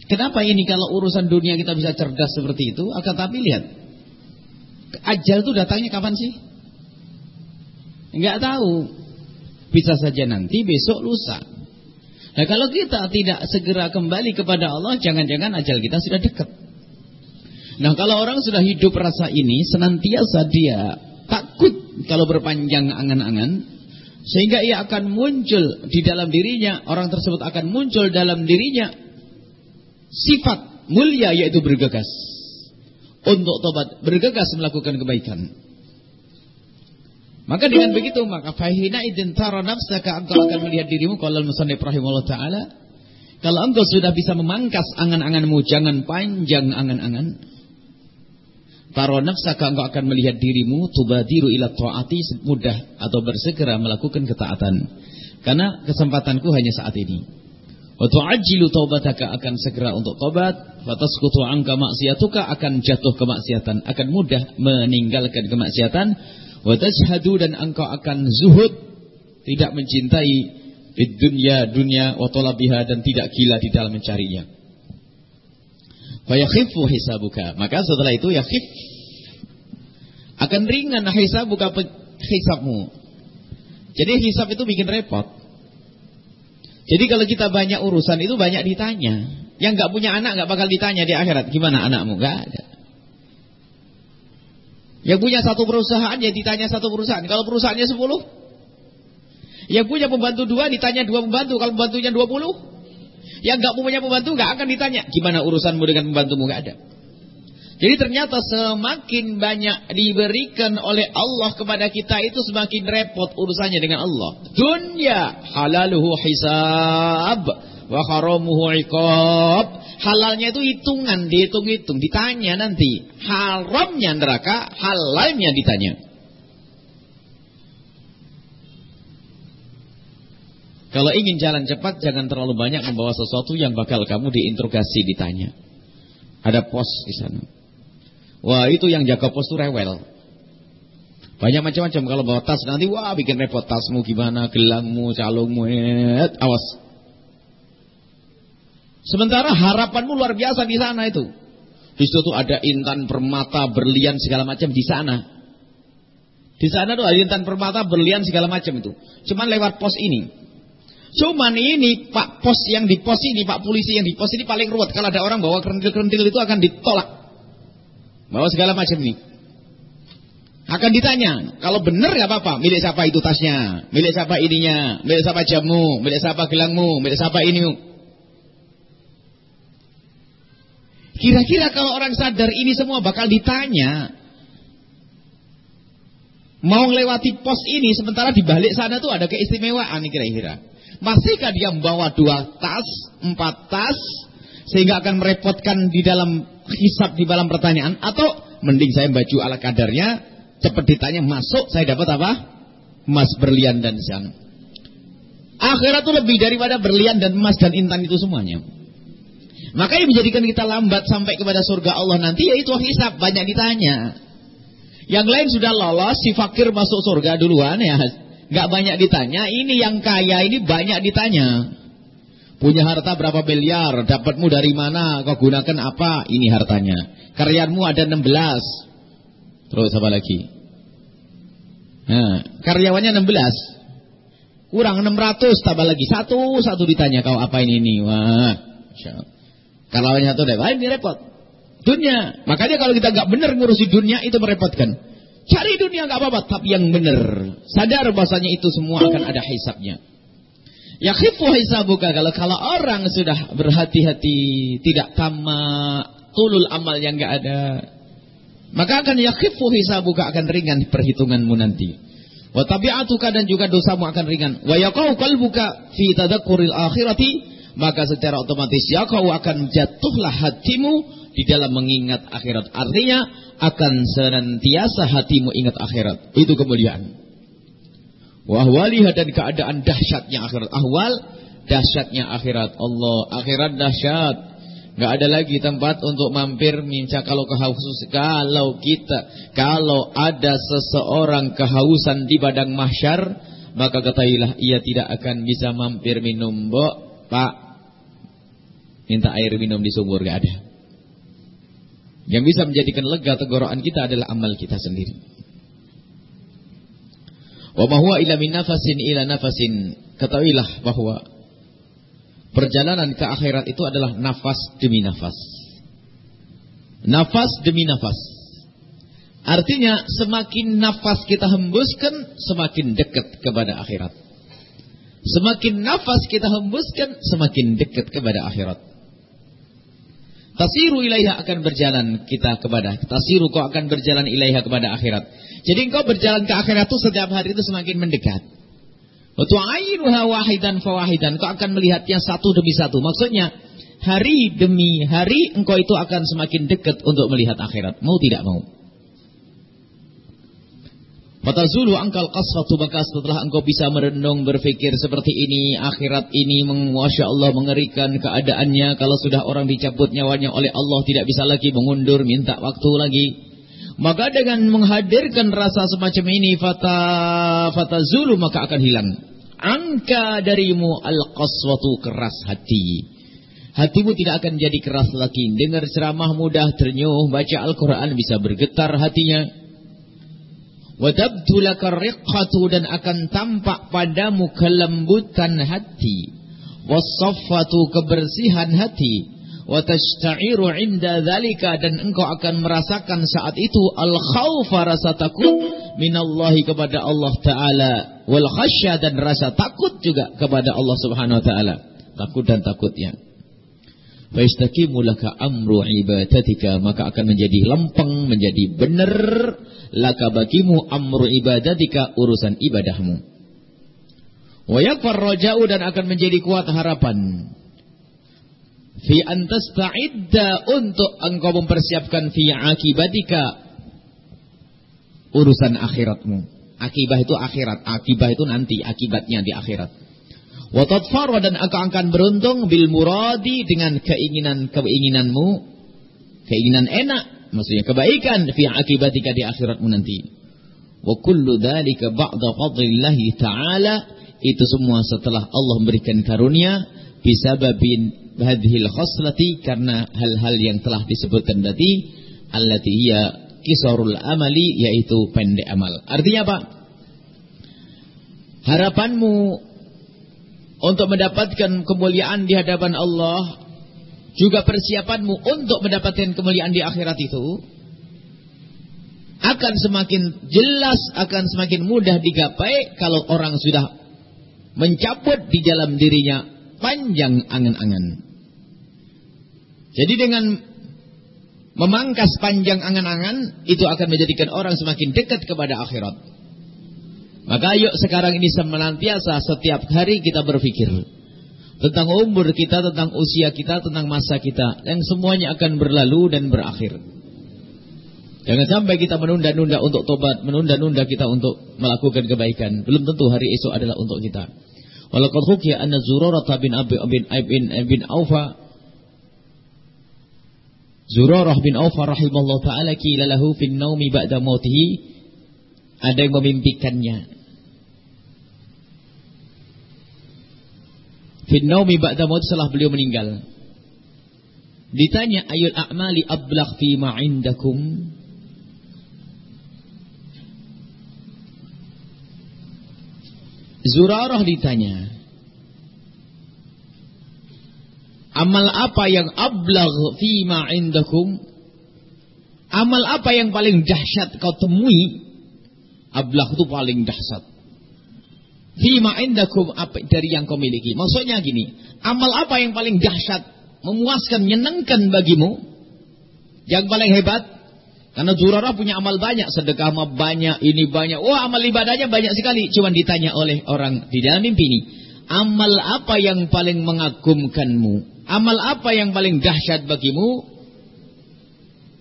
Kenapa ini kalau urusan dunia kita bisa cerdas seperti itu? Akan tapi lihat. Ajal itu datangnya kapan sih? Enggak tahu. Bisa saja nanti, besok, lusa. Nah kalau kita tidak segera kembali kepada Allah, jangan-jangan ajal kita sudah dekat. Nah kalau orang sudah hidup rasa ini senantiasa dia takut kalau berpanjang angan-angan sehingga ia akan muncul di dalam dirinya orang tersebut akan muncul dalam dirinya sifat mulia yaitu bergegas. Untuk tobat bergegas melakukan kebaikan. Maka dengan begitu maka fahina idin tara nafsaka engkau akan melihat dirimu kalau musannif rahimahullah taala. Kalau engkau sudah bisa memangkas angan-anganmu jangan panjang angan-angan. Taro nafsaka engkau akan melihat dirimu tubadiru ila ta'ati mudah atau bersegera melakukan ketaatan. Karena kesempatanku hanya saat ini. Wa tu'ajjilu taubataka akan segera untuk tobat, fatasqutu anka maksiatuka akan jatuh kemaksiatan, akan mudah meninggalkan kemaksiatan, wa tajhadu dan engkau akan zuhud, tidak mencintai di dunia dunia wa talabiha dan tidak gila di dalam mencarinya. Fayakhifu hisabuka. Maka setelah itu yakhif akan ringan hisabuka hisabmu. Jadi hisab itu bikin repot. Jadi kalau kita banyak urusan itu banyak ditanya. Yang nggak punya anak nggak bakal ditanya di akhirat. Gimana anakmu? Nggak ada. Yang punya satu perusahaan ya ditanya satu perusahaan. Kalau perusahaannya sepuluh. Yang punya pembantu dua ditanya dua pembantu. Kalau pembantunya dua puluh. Yang nggak punya pembantu nggak akan ditanya gimana urusanmu dengan pembantumu nggak ada. Jadi ternyata semakin banyak diberikan oleh Allah kepada kita itu semakin repot urusannya dengan Allah. Dunia halaluhu hisab wa haramuhu iqab. Halalnya itu hitungan, dihitung-hitung, ditanya nanti. Haramnya neraka, halalnya ditanya. Kalau ingin jalan cepat jangan terlalu banyak membawa sesuatu yang bakal kamu diinterogasi ditanya. Ada pos di sana. Wah, itu yang jaga pos itu rewel. Banyak macam-macam kalau bawa tas nanti wah bikin repot tasmu gimana, gelangmu, calungmu, et, awas. Sementara harapanmu luar biasa di sana itu. Di situ tuh ada intan permata, berlian segala macam di sana. Di sana tuh ada intan permata, berlian segala macam itu. Cuman lewat pos ini. Cuman ini Pak Pos yang di pos ini, Pak Polisi yang di pos ini paling ruwet. Kalau ada orang bawa kerentil-kerentil itu akan ditolak. Bawa segala macam ini. Akan ditanya, kalau benar nggak apa-apa, milik siapa itu tasnya, milik siapa ininya, milik siapa jammu, milik siapa gelangmu, milik siapa ini. Kira-kira kalau orang sadar ini semua bakal ditanya, mau lewati pos ini sementara di balik sana tuh ada keistimewaan kira-kira. Masihkah dia membawa dua tas, empat tas, sehingga akan merepotkan di dalam hisap di dalam pertanyaan? Atau mending saya baju ala kadarnya, cepat ditanya, masuk, saya dapat apa? Emas, berlian, dan siang. Akhirat itu lebih daripada berlian dan emas dan intan itu semuanya. Maka yang menjadikan kita lambat sampai kepada surga Allah nanti yaitu hisap, banyak ditanya. Yang lain sudah lolos, si fakir masuk surga duluan ya nggak banyak ditanya. Ini yang kaya ini banyak ditanya. Punya harta berapa miliar, dapatmu dari mana, kau gunakan apa, ini hartanya. Karyamu ada 16. Terus apa lagi? Nah, karyawannya 16. Kurang 600 tambah lagi. Satu, satu ditanya kau apa ini Wah, Karyawannya satu deh, ini repot. Dunia. Makanya kalau kita nggak benar ngurusi dunia itu merepotkan. Cari dunia nggak apa-apa, tapi yang benar. Sadar bahasanya itu semua akan ada hisabnya. Ya khifu hisabuka kalau kalau orang sudah berhati-hati, tidak tamak, tulul amal yang nggak ada, maka akan ya khifu hisabuka akan ringan perhitunganmu nanti. Wa tabi'atuka dan juga dosamu akan ringan. Wa yaqau qalbuka fi tadakkuril akhirati, maka secara otomatis ya kau akan jatuhlah hatimu di dalam mengingat akhirat. Artinya akan senantiasa hatimu ingat akhirat. Itu kemuliaan. Wahwaliha dan keadaan dahsyatnya akhirat. Ahwal dahsyatnya akhirat. Allah akhirat dahsyat. Gak ada lagi tempat untuk mampir minta kalau kehausan kalau kita kalau ada seseorang kehausan di padang mahsyar maka katailah ia tidak akan bisa mampir minum, Mbok, Pak. Minta air minum di sumur gak ada. Yang bisa menjadikan lega tenggorokan kita adalah amal kita sendiri. Wa ma huwa ila min nafasin ila nafasin. Ketahuilah bahwa perjalanan ke akhirat itu adalah nafas demi nafas. Nafas demi nafas. Artinya semakin nafas kita hembuskan semakin dekat kepada akhirat. Semakin nafas kita hembuskan semakin dekat kepada akhirat. Tasiru ilaiha akan berjalan kita kepada Tasiru kau akan berjalan ilaiha kepada akhirat Jadi engkau berjalan ke akhirat itu setiap hari itu semakin mendekat. Watu'airuha wahidan fawahidan Kau akan melihatnya satu demi satu. Maksudnya hari demi hari engkau itu akan semakin dekat untuk melihat akhirat. Mau tidak mau? Fatazulu angkal qasfatu maka setelah engkau bisa merenung berpikir seperti ini akhirat ini masya Allah mengerikan keadaannya. Kalau sudah orang dicabut nyawanya oleh Allah tidak bisa lagi mengundur minta waktu lagi maka dengan menghadirkan rasa semacam ini fata fatazulu maka akan hilang angka darimu al qaswatu keras hati hatimu tidak akan jadi keras lagi dengar ceramah mudah ternyuh baca Al-Qur'an bisa bergetar hatinya Wadabdulaka riqqatu dan akan tampak padamu kelembutan hati. Wasaffatu kebersihan hati. Watashta'iru inda dhalika dan engkau akan merasakan saat itu al-khawfa rasa takut minallahi kepada Allah Ta'ala. Wal khasya dan rasa takut juga kepada Allah Subhanahu Wa Ta'ala. Takut dan takutnya. Faistaqimu laka amru ibadatika maka akan menjadi lempeng, menjadi benar laka bagimu amru ibadatika urusan ibadahmu. Wa yakfar raja'u dan akan menjadi kuat harapan. Fi antasta'idda untuk engkau mempersiapkan fi akibatika urusan akhiratmu. Akibah itu akhirat, akibah itu nanti, akibatnya di akhirat. Wa tadfaru dan engkau akan beruntung bil muradi dengan keinginan keinginanmu, keinginan enak maksudnya kebaikan fi akibatika di akhiratmu nanti. Wa kullu dzalika ba'da fadlillah taala itu semua setelah Allah memberikan karunia bisababin hadhil khoslati karena hal-hal yang telah disebutkan tadi allati hiya kisarul amali yaitu pendek amal. Artinya apa? Harapanmu untuk mendapatkan kemuliaan di hadapan Allah juga persiapanmu untuk mendapatkan kemuliaan di akhirat itu akan semakin jelas, akan semakin mudah digapai kalau orang sudah mencabut di dalam dirinya panjang angan-angan. Jadi dengan memangkas panjang angan-angan itu akan menjadikan orang semakin dekat kepada akhirat. Maka yuk sekarang ini senantiasa setiap hari kita berpikir tentang umur kita, tentang usia kita, tentang masa kita, yang semuanya akan berlalu dan berakhir. Jangan sampai kita menunda-nunda untuk tobat, menunda-nunda kita untuk melakukan kebaikan. Belum tentu hari esok adalah untuk kita. Walaqad hukiya anna Zurarah bin Abi bin bin, bin Aufa Zurarah bin Aufa rahimallahu taala qila lahu fin naumi ba'da mautihi ada yang memimpikannya Finnaumi ba'da maut setelah beliau meninggal. Ditanya ayul a'mali ablagh fi ma indakum? Zurarah ditanya, Amal apa yang ablagh fi ma indakum? Amal apa yang paling dahsyat kau temui? Ablagh itu paling dahsyat. Fima indakum apa dari yang kau miliki. Maksudnya gini, amal apa yang paling dahsyat, memuaskan, menyenangkan bagimu? Yang paling hebat? Karena Zurarah punya amal banyak, sedekah amal banyak, ini banyak. Wah, amal ibadahnya banyak sekali. Cuma ditanya oleh orang di dalam mimpi ini. Amal apa yang paling mengagumkanmu? Amal apa yang paling dahsyat bagimu?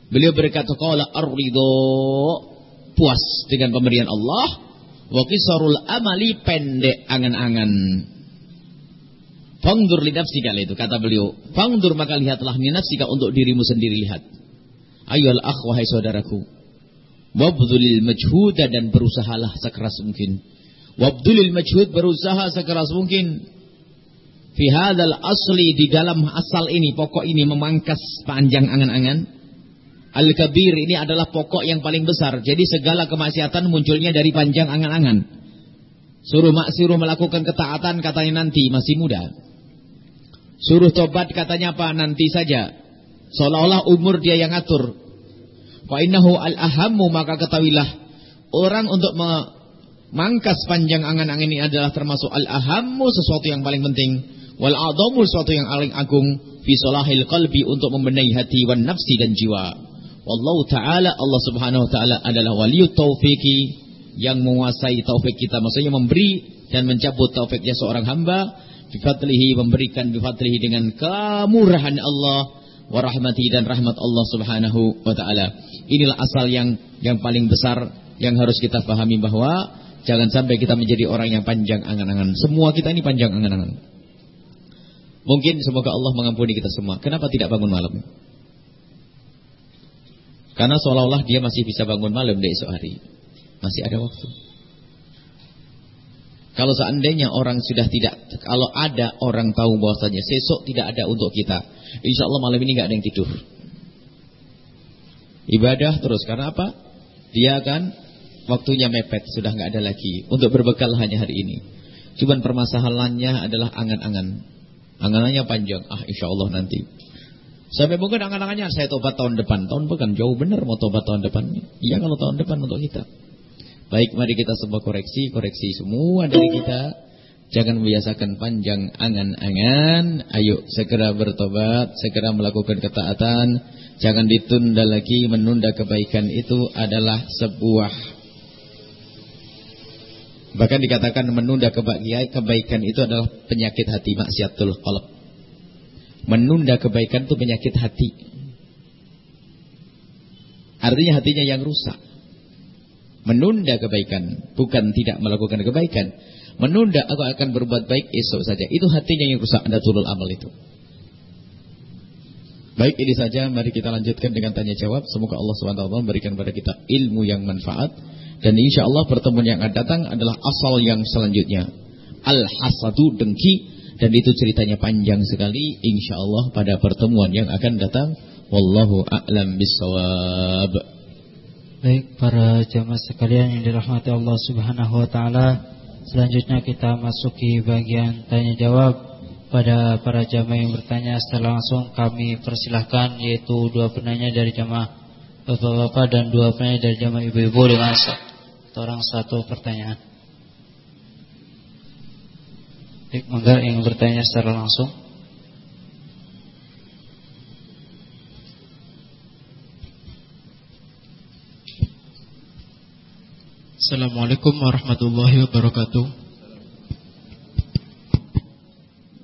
Beliau berkata, "Qala ar-ridha." Puas dengan pemberian Allah Wa qisarul amali pendek angan-angan. Fangdur li nafsika itu kata beliau. Fangdur maka lihatlah li nafsika untuk dirimu sendiri lihat. Ayolah akh wahai saudaraku. Wabdulil majhud dan berusahalah sekeras mungkin. Wabdulil majhud berusaha sekeras mungkin. Fi hadzal asli di dalam asal ini pokok ini memangkas panjang angan-angan Al-kabir ini adalah pokok yang paling besar. Jadi segala kemaksiatan munculnya dari panjang angan-angan. Suruh mak suruh melakukan ketaatan katanya nanti masih muda. Suruh tobat katanya apa nanti saja. Seolah-olah umur dia yang ngatur. Fa innahu al-ahammu maka ketahuilah orang untuk memangkas panjang angan-angan ini adalah termasuk al-ahammu sesuatu yang paling penting. Wal adamu sesuatu yang paling agung fi salahil qalbi untuk membenahi hati wan nafsi dan jiwa. Wallahu taala Allah Subhanahu wa taala adalah waliyut taufiki yang menguasai taufik kita maksudnya memberi dan mencabut taufiknya seorang hamba bifadlihi memberikan bifadlihi dengan kemurahan Allah wa rahmati dan rahmat Allah Subhanahu wa taala. Inilah asal yang yang paling besar yang harus kita pahami bahwa jangan sampai kita menjadi orang yang panjang angan-angan. Semua kita ini panjang angan-angan. Mungkin semoga Allah mengampuni kita semua. Kenapa tidak bangun malam? Karena seolah-olah dia masih bisa bangun malam di esok hari. Masih ada waktu. Kalau seandainya orang sudah tidak, kalau ada orang tahu bahwasanya sesok tidak ada untuk kita, insya Allah malam ini nggak ada yang tidur. Ibadah terus karena apa? Dia akan waktunya mepet sudah nggak ada lagi untuk berbekal hanya hari ini. Cuman permasalahannya adalah angan-angan, anganannya panjang. Ah insya Allah nanti. Sampai mungkin angan-angannya saya tobat tahun depan. Tahun bukan jauh benar mau tobat tahun depan. Iya kalau tahun depan untuk kita. Baik, mari kita semua koreksi, koreksi semua dari kita. Jangan membiasakan panjang angan-angan. Ayo segera bertobat, segera melakukan ketaatan. Jangan ditunda lagi, menunda kebaikan itu adalah sebuah Bahkan dikatakan menunda kebaikan itu adalah penyakit hati maksiatul qalb. Menunda kebaikan itu penyakit hati. Artinya hatinya yang rusak menunda kebaikan, bukan tidak melakukan kebaikan. Menunda aku akan berbuat baik esok saja. Itu hatinya yang rusak anda turul amal itu. Baik ini saja mari kita lanjutkan dengan tanya jawab. Semoga Allah SWT memberikan kepada kita ilmu yang manfaat dan insya Allah pertemuan yang akan datang adalah asal yang selanjutnya. Al hasadu dengki dan itu ceritanya panjang sekali insya Allah pada pertemuan yang akan datang. Wallahu a'lam bisawab. Baik para jamaah sekalian yang dirahmati Allah Subhanahu wa taala, selanjutnya kita masuki bagian tanya jawab pada para jamaah yang bertanya secara langsung kami persilahkan yaitu dua penanya dari jamaah bapak-bapak dan dua penanya dari jamaah ibu-ibu dengan orang satu pertanyaan. Baik, mangga yang bertanya secara langsung. Assalamualaikum warahmatullahi wabarakatuh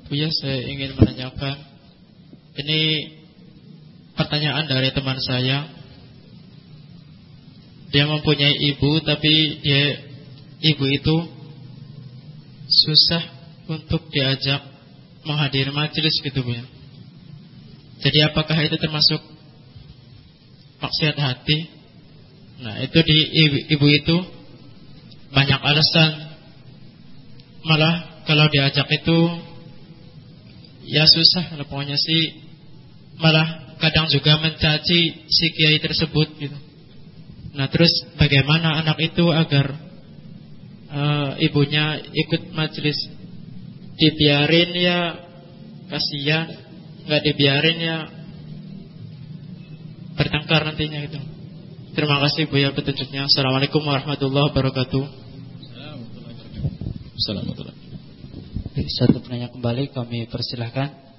Buya saya ingin menanyakan Ini pertanyaan dari teman saya Dia mempunyai ibu Tapi dia ibu itu Susah untuk diajak menghadiri majelis gitu Bu ya Jadi apakah itu termasuk Maksiat hati Nah itu di ibu, ibu itu banyak alasan. Malah kalau diajak itu ya susah pokoknya sih malah kadang juga mencaci si kiai tersebut gitu. Nah terus bagaimana anak itu agar uh, ibunya ikut majelis dibiarin ya kasihan nggak dibiarin ya bertengkar nantinya gitu. Terima kasih Bu ya petunjuknya. Assalamualaikum warahmatullahi wabarakatuh. Assalamualaikum. Satu penanya kembali kami persilahkan.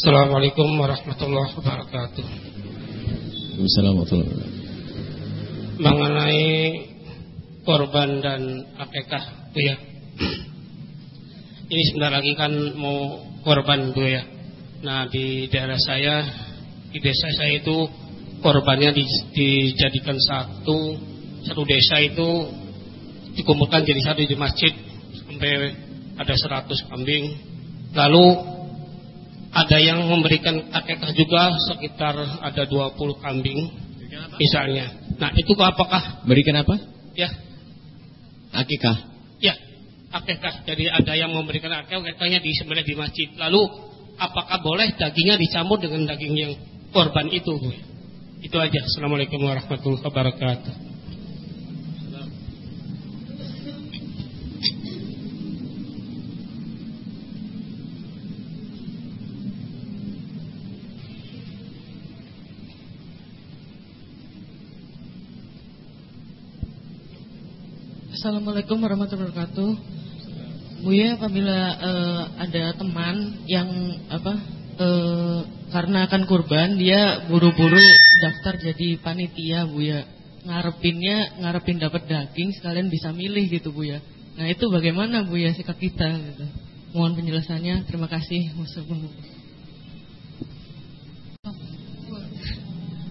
Assalamualaikum warahmatullahi wabarakatuh. Assalamualaikum. Mengenai korban dan akekah bu ya. Ini sebentar lagi kan mau korban bu ya. Nah di daerah saya, di desa saya itu korbannya di, dijadikan satu satu desa itu dikumpulkan jadi satu di masjid sampai ada seratus kambing. Lalu ada yang memberikan akekah juga sekitar ada dua puluh kambing misalnya. Nah itu apakah berikan apa? Ya akikah? Ya, akikah. Jadi ada yang memberikan akikah, akikahnya disembelih di masjid. Lalu apakah boleh dagingnya dicampur dengan daging yang korban itu? Itu aja. Assalamualaikum warahmatullahi wabarakatuh. Assalamualaikum warahmatullahi wabarakatuh. ya, apabila uh, ada teman yang apa uh, karena akan kurban dia buru-buru daftar jadi panitia Bu ya. Ngarepinnya ngarepin dapat daging sekalian bisa milih gitu Bu ya. Nah itu bagaimana Bu ya sikap kita gitu. Mohon penjelasannya. Terima kasih.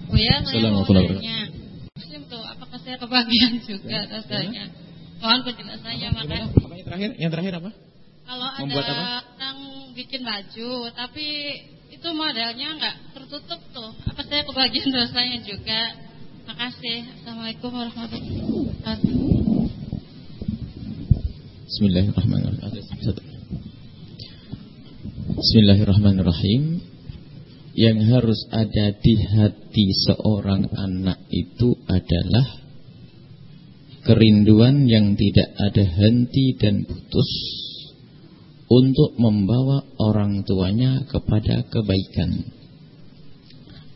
Bu ya, saya mau tanya. Muslim tuh, apakah saya kebagian juga rasanya? Mohon penjelasannya, makasih. Apa yang terakhir? Yang terakhir apa? Kalau ada orang bikin baju, tapi itu modelnya nggak tertutup tuh. Apa saya kebagian dosanya juga? Makasih. Assalamualaikum warahmatullahi wabarakatuh. Bismillahirrahmanirrahim. Bismillahirrahmanirrahim. Yang harus ada di hati seorang anak itu adalah kerinduan yang tidak ada henti dan putus untuk membawa orang tuanya kepada kebaikan.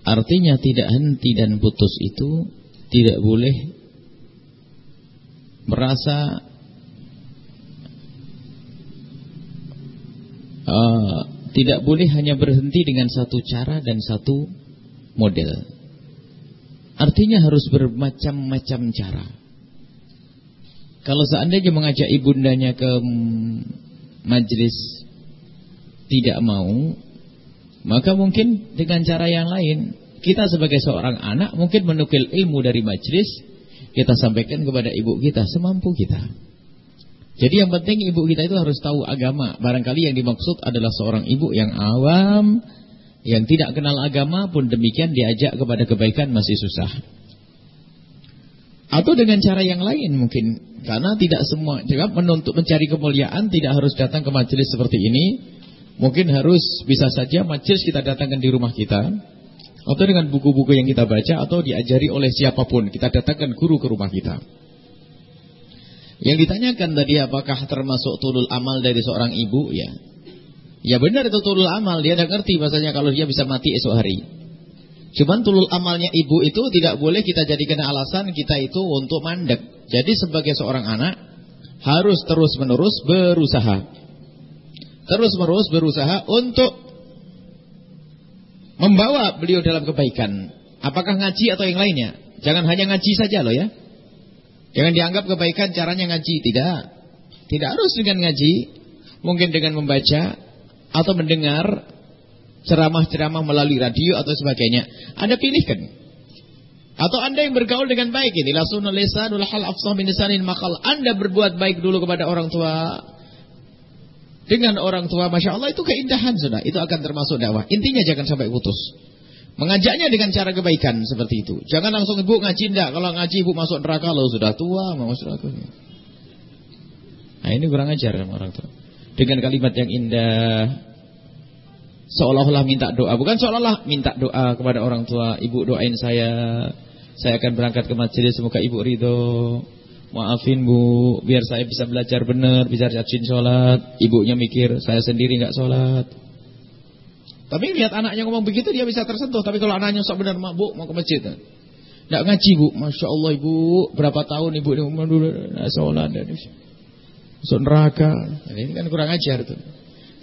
Artinya tidak henti dan putus itu tidak boleh merasa uh, tidak boleh hanya berhenti dengan satu cara dan satu model. Artinya harus bermacam-macam cara. Kalau seandainya mengajak ibundanya ke majelis tidak mau, maka mungkin dengan cara yang lain. Kita sebagai seorang anak mungkin menukil ilmu dari majelis, kita sampaikan kepada ibu kita semampu kita. Jadi yang penting ibu kita itu harus tahu agama. Barangkali yang dimaksud adalah seorang ibu yang awam, yang tidak kenal agama pun demikian diajak kepada kebaikan masih susah. Atau dengan cara yang lain mungkin. Karena tidak semua, juga menuntut mencari kemuliaan tidak harus datang ke majelis seperti ini. Mungkin harus bisa saja majelis kita datangkan di rumah kita. Atau dengan buku-buku yang kita baca atau diajari oleh siapa pun. Kita datangkan guru ke rumah kita. Yang ditanyakan tadi apakah termasuk tulul amal dari seorang ibu ya. Ya benar itu tulul amal, dia tidak ngerti bahasanya kalau dia bisa mati esok hari. Cuman tulul amalnya ibu itu tidak boleh kita jadikan alasan kita itu untuk mandek. Jadi sebagai seorang anak harus terus-menerus berusaha. Terus-menerus berusaha untuk membawa beliau dalam kebaikan. Apakah ngaji atau yang lainnya? Jangan hanya ngaji saja loh ya. Jangan dianggap kebaikan caranya ngaji, tidak. Tidak harus dengan ngaji, mungkin dengan membaca atau mendengar ceramah-ceramah melalui radio atau sebagainya. Anda pilihkan. Atau Anda yang bergaul dengan baik ini lasunul lisanul hal afsah min lisanil maqal. Anda berbuat baik dulu kepada orang tua. Dengan orang tua, Masya Allah itu keindahan sudah. Itu akan termasuk dakwah. Intinya jangan sampai putus. Mengajaknya dengan cara kebaikan seperti itu. Jangan langsung ibu ngaji enggak. Kalau ngaji ibu masuk neraka lo sudah tua masuk neraka. Nah ini kurang ajar sama orang tua. Dengan kalimat yang indah. Seolah-olah minta doa. Bukan seolah-olah minta doa kepada orang tua. Ibu doain saya. Saya akan berangkat ke majelis. Semoga ibu ridho. Maafin bu. Biar saya bisa belajar benar. Bisa rajin sholat. Ibunya mikir saya sendiri nggak sholat. Tapi lihat anaknya ngomong begitu dia bisa tersentuh. Tapi kalau anaknya sok benar mabuk mau ke masjid. Tidak ngaji bu. Masya Allah ibu. Berapa tahun ibu ini umur dulu. Nah, sholat. Masuk neraka. Nah, ini kan kurang ajar tuh.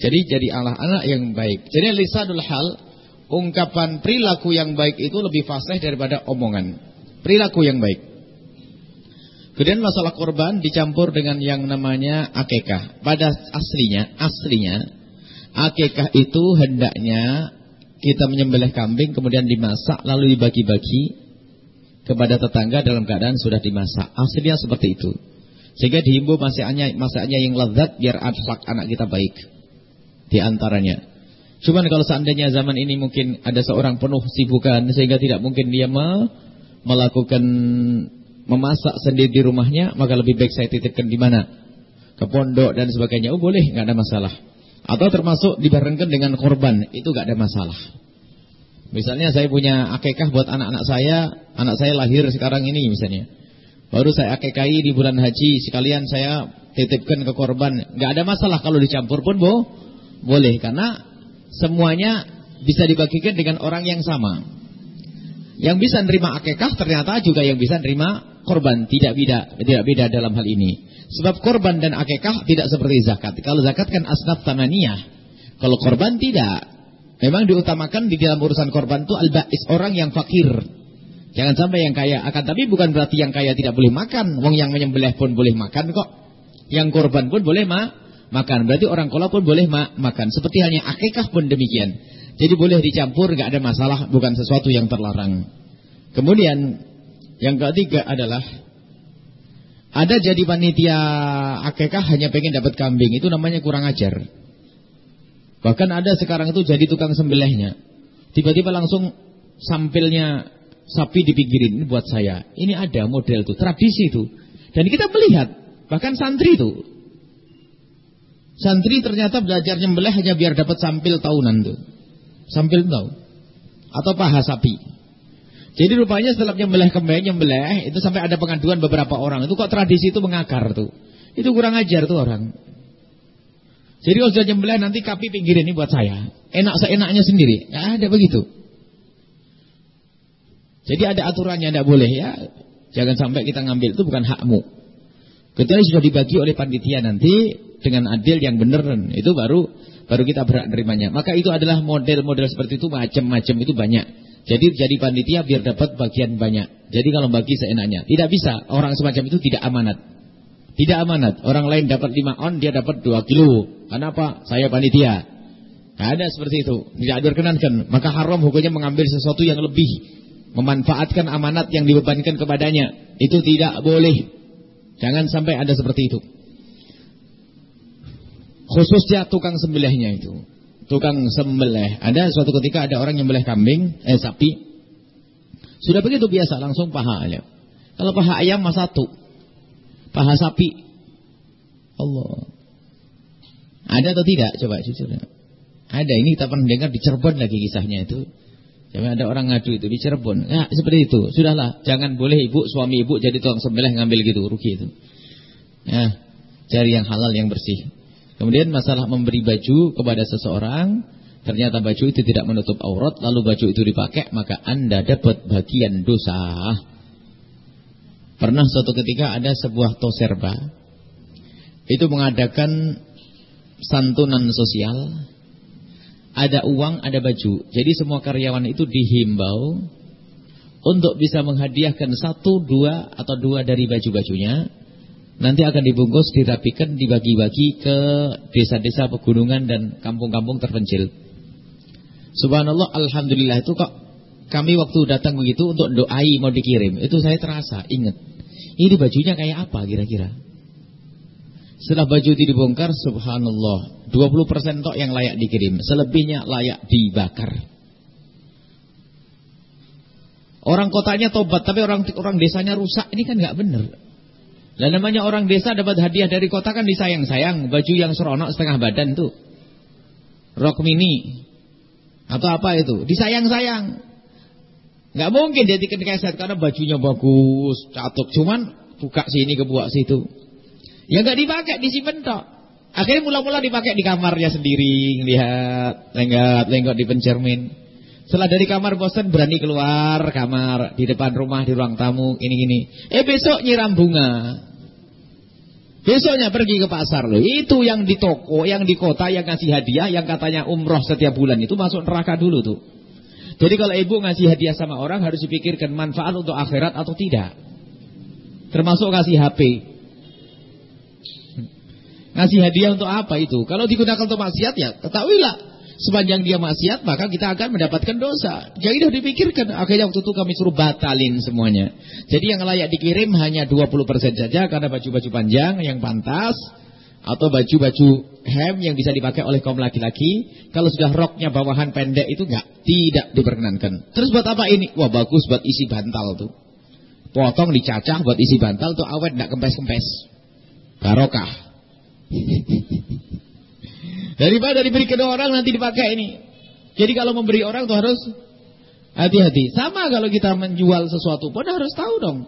Jadi jadi anak-anak yang baik. Jadi lisanul hal. Ungkapan perilaku yang baik itu lebih fasih daripada omongan. Perilaku yang baik. Kemudian masalah korban dicampur dengan yang namanya akekah. Pada aslinya, aslinya Akikah itu hendaknya kita menyembelih kambing kemudian dimasak lalu dibagi-bagi kepada tetangga dalam keadaan sudah dimasak. Aslinya seperti itu. Sehingga dihimbau masaknya masaknya yang lezat biar akhlak anak kita baik. Di antaranya. Cuman kalau seandainya zaman ini mungkin ada seorang penuh sibukan sehingga tidak mungkin dia me melakukan memasak sendiri di rumahnya, maka lebih baik saya titipkan di mana? Ke pondok dan sebagainya. Oh boleh, nggak ada masalah. Atau termasuk dibarengkan dengan korban, itu gak ada masalah. Misalnya saya punya akekah buat anak-anak saya, anak saya lahir sekarang ini misalnya. Baru saya akekahi di bulan haji, sekalian saya titipkan ke korban. Gak ada masalah kalau dicampur pun bo, boleh. Karena semuanya bisa dibagikan dengan orang yang sama. Yang bisa nerima akekah ternyata juga yang bisa nerima korban. Tidak beda, tidak beda dalam hal ini. Sebab korban dan akekah tidak seperti zakat. Kalau zakat kan asnaf tamaniyah. Kalau korban tidak. Memang diutamakan di dalam urusan korban itu al-ba'is, orang yang fakir. Jangan sampai yang kaya akan tapi bukan berarti yang kaya tidak boleh makan. Wong yang menyembelih pun boleh makan kok. Yang korban pun boleh ma makan. Berarti orang kola pun boleh ma makan. Seperti hanya akikah pun demikian. Jadi boleh dicampur, nggak ada masalah, bukan sesuatu yang terlarang. Kemudian yang ketiga adalah ada jadi panitia akikah hanya pengen dapat kambing, itu namanya kurang ajar. Bahkan ada sekarang itu jadi tukang sembelihnya. Tiba-tiba langsung sampilnya sapi dipinggirin ini buat saya. Ini ada model itu, tradisi itu. Dan kita melihat bahkan santri itu. Santri ternyata belajar nyembelih hanya biar dapat sampil tahunan tuh. Sampil tahu. Atau paha sapi. Jadi rupanya setelah nyembelih kembali nyembelih itu sampai ada pengaduan beberapa orang. Itu kok tradisi itu mengakar tuh. Itu kurang ajar tuh orang. Jadi kalau sudah nyembelih nanti kapi pinggirin ini buat saya. Enak seenaknya sendiri. Ya ada begitu. Jadi ada aturannya tidak boleh ya. Jangan sampai kita ngambil itu bukan hakmu. Kecuali sudah dibagi oleh panitia nanti dengan adil yang benar itu baru baru kita berhak nerimanya. Maka itu adalah model-model seperti itu macam-macam itu banyak. Jadi jadi panitia biar dapat bagian banyak. Jadi kalau bagi seenaknya. Tidak bisa orang semacam itu tidak amanat. Tidak amanat. Orang lain dapat 5 on, dia dapat 2 kilo. Kenapa? Saya panitia. Tidak ada seperti itu. Tidak diperkenankan. Maka haram hukumnya mengambil sesuatu yang lebih memanfaatkan amanat yang dibebankan kepadanya. Itu tidak boleh. Jangan sampai ada seperti itu. Khususnya tukang sembelihnya itu. Tukang sembelih. Ada suatu ketika ada orang yang sembelih kambing, eh sapi. Sudah begitu biasa langsung paha aja. Kalau paha ayam mah satu. Paha sapi. Allah. Ada atau tidak? Coba jujur. Ada ini kita pernah dengar di lagi kisahnya itu. Jangan ada orang ngadu itu di Cirebon. Ya, seperti itu. Sudahlah, jangan boleh ibu, suami ibu jadi tukang sembelih ngambil gitu, rugi itu. Ya, cari yang halal yang bersih. Kemudian masalah memberi baju kepada seseorang, ternyata baju itu tidak menutup aurat, lalu baju itu dipakai, maka Anda dapat bagian dosa. Pernah suatu ketika ada sebuah toserba itu mengadakan santunan sosial ada uang, ada baju. Jadi semua karyawan itu dihimbau untuk bisa menghadiahkan satu, dua atau dua dari baju-bajunya. Nanti akan dibungkus, dirapikan, dibagi-bagi ke desa-desa pegunungan dan kampung-kampung terpencil. Subhanallah, Alhamdulillah itu kok kami waktu datang begitu untuk doai mau dikirim. Itu saya terasa, ingat. Ini bajunya kayak apa kira-kira? Setelah baju itu dibongkar, subhanallah, 20% tok yang layak dikirim, selebihnya layak dibakar. Orang kotanya tobat, tapi orang orang desanya rusak, ini kan nggak benar. Dan namanya orang desa dapat hadiah dari kota kan disayang-sayang, baju yang seronok setengah badan tuh. Rok mini. Atau apa itu? Disayang-sayang. Nggak mungkin dia diken keset karena bajunya bagus, catuk. Cuman buka sini kebuka situ. Ya nggak dipakai, disimpan tok. Akhirnya mula-mula dipakai di kamarnya sendiri, lihat, lenggat, lenggot di pencermin. Setelah dari kamar bosan berani keluar kamar di depan rumah di ruang tamu ini gini. Eh besok nyiram bunga. Besoknya pergi ke pasar loh. Itu yang di toko, yang di kota, yang ngasih hadiah, yang katanya umroh setiap bulan itu masuk neraka dulu tuh. Jadi kalau ibu ngasih hadiah sama orang harus dipikirkan manfaat untuk akhirat atau tidak. Termasuk ngasih HP. Ngasih hadiah untuk apa itu? Kalau digunakan untuk maksiat ya ketahuilah sepanjang dia maksiat maka kita akan mendapatkan dosa. Jadi sudah dipikirkan. Akhirnya waktu itu kami suruh batalin semuanya. Jadi yang layak dikirim hanya 20% saja karena baju-baju panjang yang pantas atau baju-baju hem yang bisa dipakai oleh kaum laki-laki. Kalau sudah roknya bawahan pendek itu enggak tidak diperkenankan. Terus buat apa ini? Wah bagus buat isi bantal tuh. Potong dicacah buat isi bantal tuh awet enggak kempes-kempes. Barokah. Daripada diberi kedua orang nanti dipakai ini. Jadi kalau memberi orang tuh harus hati-hati. Sama kalau kita menjual sesuatu pun harus tahu dong.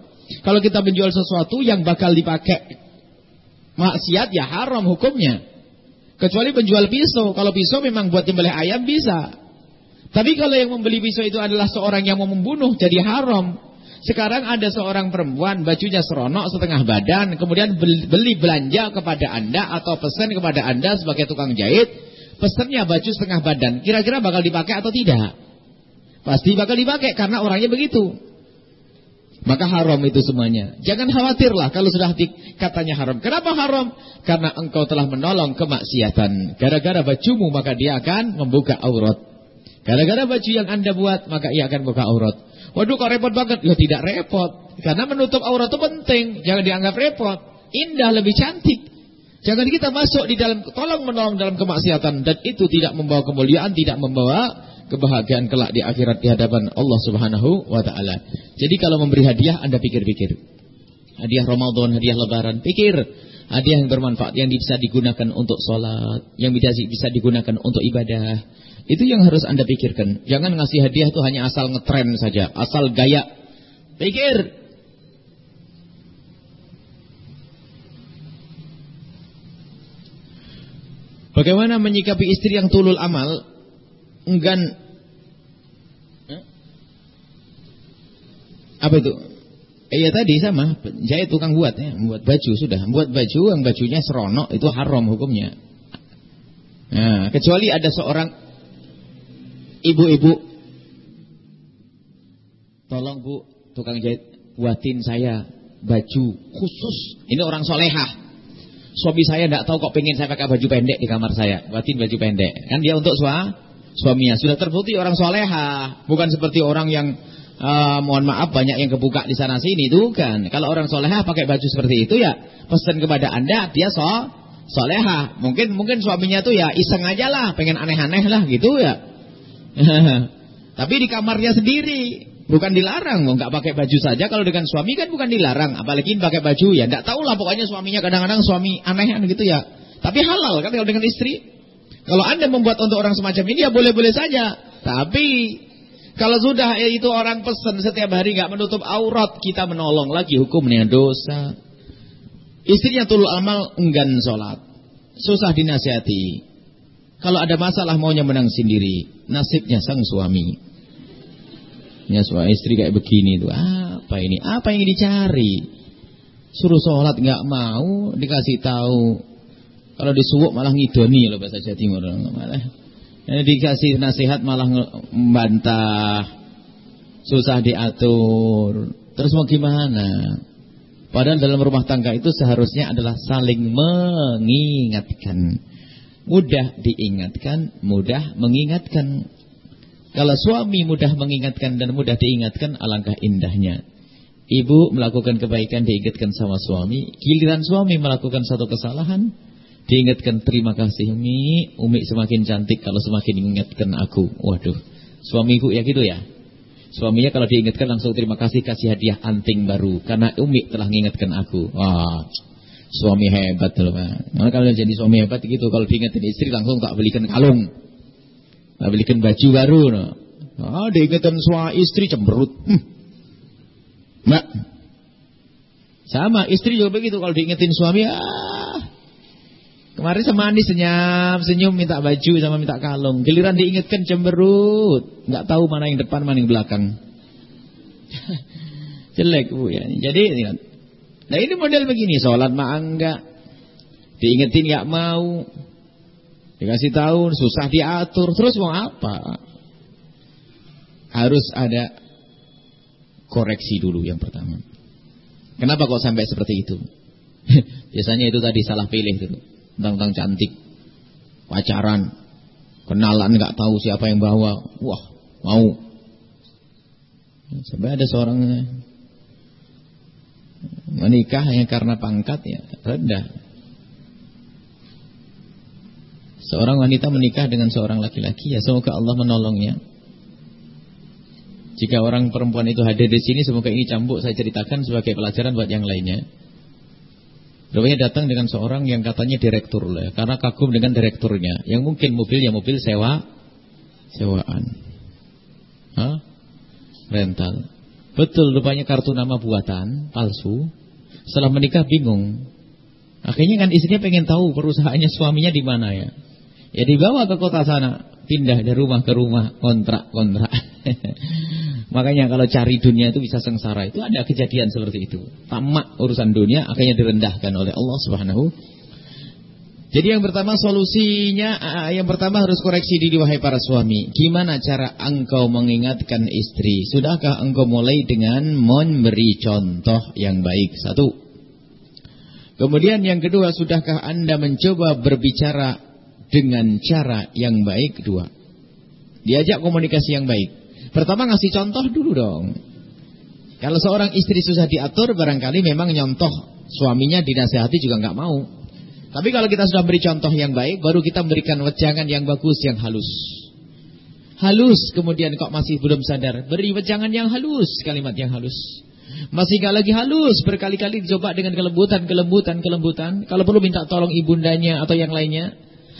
Kalau kita menjual sesuatu yang bakal dipakai maksiat ya haram hukumnya. Kecuali penjual pisau. Kalau pisau memang buat nyembelih ayam bisa. Tapi kalau yang membeli pisau itu adalah seorang yang mau membunuh jadi haram. Sekarang ada seorang perempuan bajunya seronok setengah badan, kemudian beli belanja kepada Anda atau pesan kepada Anda sebagai tukang jahit, pesannya baju setengah badan. Kira-kira bakal dipakai atau tidak? Pasti bakal dipakai karena orangnya begitu. Maka haram itu semuanya. Jangan khawatirlah kalau sudah katanya haram. Kenapa haram? Karena engkau telah menolong kemaksiatan. Gara-gara bajumu maka dia akan membuka aurat. Gara-gara baju yang anda buat maka ia akan buka aurat. Waduh kok repot banget. Ya tidak repot. Karena menutup aurat itu penting. Jangan dianggap repot. Indah lebih cantik. Jangan kita masuk di dalam tolong menolong dalam kemaksiatan dan itu tidak membawa kemuliaan, tidak membawa kebahagiaan kelak di akhirat di hadapan Allah Subhanahu wa taala. Jadi kalau memberi hadiah Anda pikir-pikir. Hadiah Ramadan, hadiah lebaran, pikir hadiah yang bermanfaat yang bisa digunakan untuk sholat, yang bisa bisa digunakan untuk ibadah. Itu yang harus Anda pikirkan. Jangan ngasih hadiah itu hanya asal ngetren saja, asal gaya. Pikir. Bagaimana menyikapi istri yang tulul amal, enggan Apa itu? Eh, ya tadi sama, jahit tukang buat ya, membuat baju sudah. Membuat baju yang bajunya seronok itu haram hukumnya. Nah, kecuali ada seorang ibu-ibu tolong Bu, tukang jahit buatin saya baju khusus. Ini orang solehah. Suami saya tidak tahu kok pengen saya pakai baju pendek di kamar saya. Buatin baju pendek. Kan dia untuk sua, suaminya. Sudah terbukti orang soleha. Bukan seperti orang yang uh, mohon maaf banyak yang kebuka di sana sini itu kan. Kalau orang soleha pakai baju seperti itu ya pesan kepada anda dia so soleha. Mungkin mungkin suaminya tuh ya iseng aja lah, pengen aneh-aneh lah gitu ya. Tapi di kamarnya sendiri bukan dilarang, nggak pakai baju saja. Kalau dengan suami kan bukan dilarang, apalagi pakai baju ya. Nggak tahu lah pokoknya suaminya kadang-kadang suami aneh gitu ya. Tapi halal kan kalau dengan istri. Kalau anda membuat untuk orang semacam ini ya boleh-boleh saja. Tapi kalau sudah ya itu orang pesan setiap hari nggak menutup aurat, kita menolong lagi hukumnya dosa. Istrinya tulul amal enggan sholat, susah dinasihati. Kalau ada masalah maunya menang sendiri, nasibnya sang suami. Ya suami istri kayak begini tuh, apa ini? Apa yang dicari? Suruh sholat nggak mau, dikasih tahu. Kalau disuwuk malah ngidoni loh bahasa Jawa Timur. Malah ini dikasih nasihat malah membantah. Susah diatur. Terus mau gimana? Padahal dalam rumah tangga itu seharusnya adalah saling mengingatkan. Mudah diingatkan, mudah mengingatkan. Kalau suami mudah mengingatkan dan mudah diingatkan, alangkah indahnya. Ibu melakukan kebaikan diingatkan sama suami. Giliran suami melakukan satu kesalahan, Diingatkan terima kasih Umi, Umi semakin cantik kalau semakin ingatkan aku. Waduh, suamiku ya gitu ya. Suaminya kalau diingatkan langsung terima kasih kasih hadiah anting baru karena Umi telah mengingatkan aku. Wah, suami hebat loh. Nah, kalau jadi suami hebat gitu kalau diingatkan istri langsung tak belikan kalung. Tak belikan baju baru. No. Ah, diingatkan suami istri cemberut. Hmm. Mbak. Sama istri juga begitu kalau diingetin suami ah Kemarin sama Andi senyum, senyum minta baju sama minta kalung. Giliran diingatkan cemberut, nggak tahu mana yang depan mana yang belakang. Jelek bu ya. Jadi, nah ini model begini, sholat mah enggak, diingetin nggak mau, dikasih tahu susah diatur, terus mau apa? Harus ada koreksi dulu yang pertama. Kenapa kok sampai seperti itu? Biasanya itu tadi salah pilih dulu tentang cantik, pacaran, kenalan nggak tahu siapa yang bawa, wah mau. Sampai ada seorang menikah hanya karena pangkat ya rendah. Seorang wanita menikah dengan seorang laki-laki ya semoga Allah menolongnya. Jika orang perempuan itu hadir di sini semoga ini cambuk saya ceritakan sebagai pelajaran buat yang lainnya. Rupanya datang dengan seorang yang katanya direktur lah, karena kagum dengan direkturnya. Yang mungkin mobilnya mobil sewa, sewaan, Hah? rental. Betul, rupanya kartu nama buatan, palsu. Setelah menikah bingung. Akhirnya kan istrinya pengen tahu perusahaannya suaminya di mana ya. Ya dibawa ke kota sana, pindah dari rumah ke rumah, kontrak-kontrak. Makanya kalau cari dunia itu bisa sengsara. Itu ada kejadian seperti itu. Tamak urusan dunia akhirnya direndahkan oleh Allah Subhanahu. Jadi yang pertama solusinya yang pertama harus koreksi diri wahai para suami. Gimana cara engkau mengingatkan istri? Sudahkah engkau mulai dengan memberi contoh yang baik? Satu. Kemudian yang kedua, sudahkah Anda mencoba berbicara dengan cara yang baik? Dua. Diajak komunikasi yang baik. Pertama ngasih contoh dulu dong. Kalau seorang istri susah diatur, barangkali memang nyontoh suaminya dinasehati juga nggak mau. Tapi kalau kita sudah beri contoh yang baik, baru kita memberikan wejangan yang bagus, yang halus. Halus, kemudian kok masih belum sadar, beri wejangan yang halus, kalimat yang halus. Masih gak lagi halus, berkali-kali dicoba dengan kelembutan, kelembutan, kelembutan. Kalau perlu minta tolong ibundanya atau yang lainnya.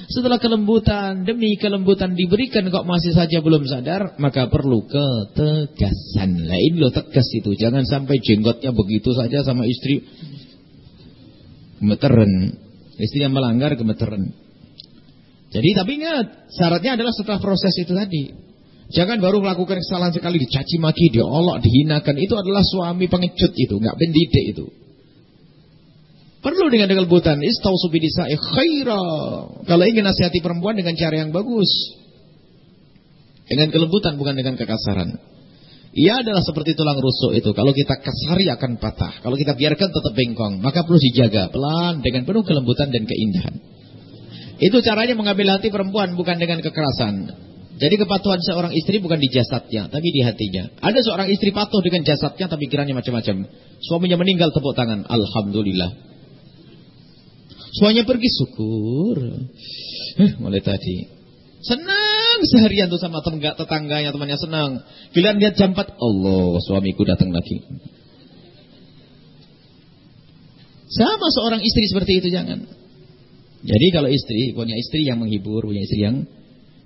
Setelah kelembutan, demi kelembutan diberikan kok masih saja belum sadar, maka perlu ketegasan. Lain loh tegas itu, jangan sampai jenggotnya begitu saja sama istri. Gemeteran. Istri yang melanggar gemeteran. Jadi tapi ingat, syaratnya adalah setelah proses itu tadi. Jangan baru melakukan kesalahan sekali dicaci maki, diolok, dihinakan. Itu adalah suami pengecut itu, nggak pendidik itu. Perlu dengan kelembutan. Istausu bidisa'i khaira. Kalau ingin nasihati perempuan dengan cara yang bagus. Dengan kelembutan bukan dengan kekasaran. Ia adalah seperti tulang rusuk itu. Kalau kita kasari akan patah. Kalau kita biarkan tetap bengkong. Maka perlu dijaga pelan dengan penuh kelembutan dan keindahan. Itu caranya mengambil hati perempuan bukan dengan kekerasan. Jadi kepatuhan seorang istri bukan di jasadnya, tapi di hatinya. Ada seorang istri patuh dengan jasadnya, tapi kiranya macam-macam. Suaminya meninggal tepuk tangan. Alhamdulillah. Suaminya pergi syukur. Eh, mulai tadi. Senang seharian tuh sama tetangga, tetangganya, temannya senang. Giliran lihat jam 4, Allah, suamiku datang lagi. Sama seorang istri seperti itu jangan. Jadi kalau istri punya istri yang menghibur, punya istri yang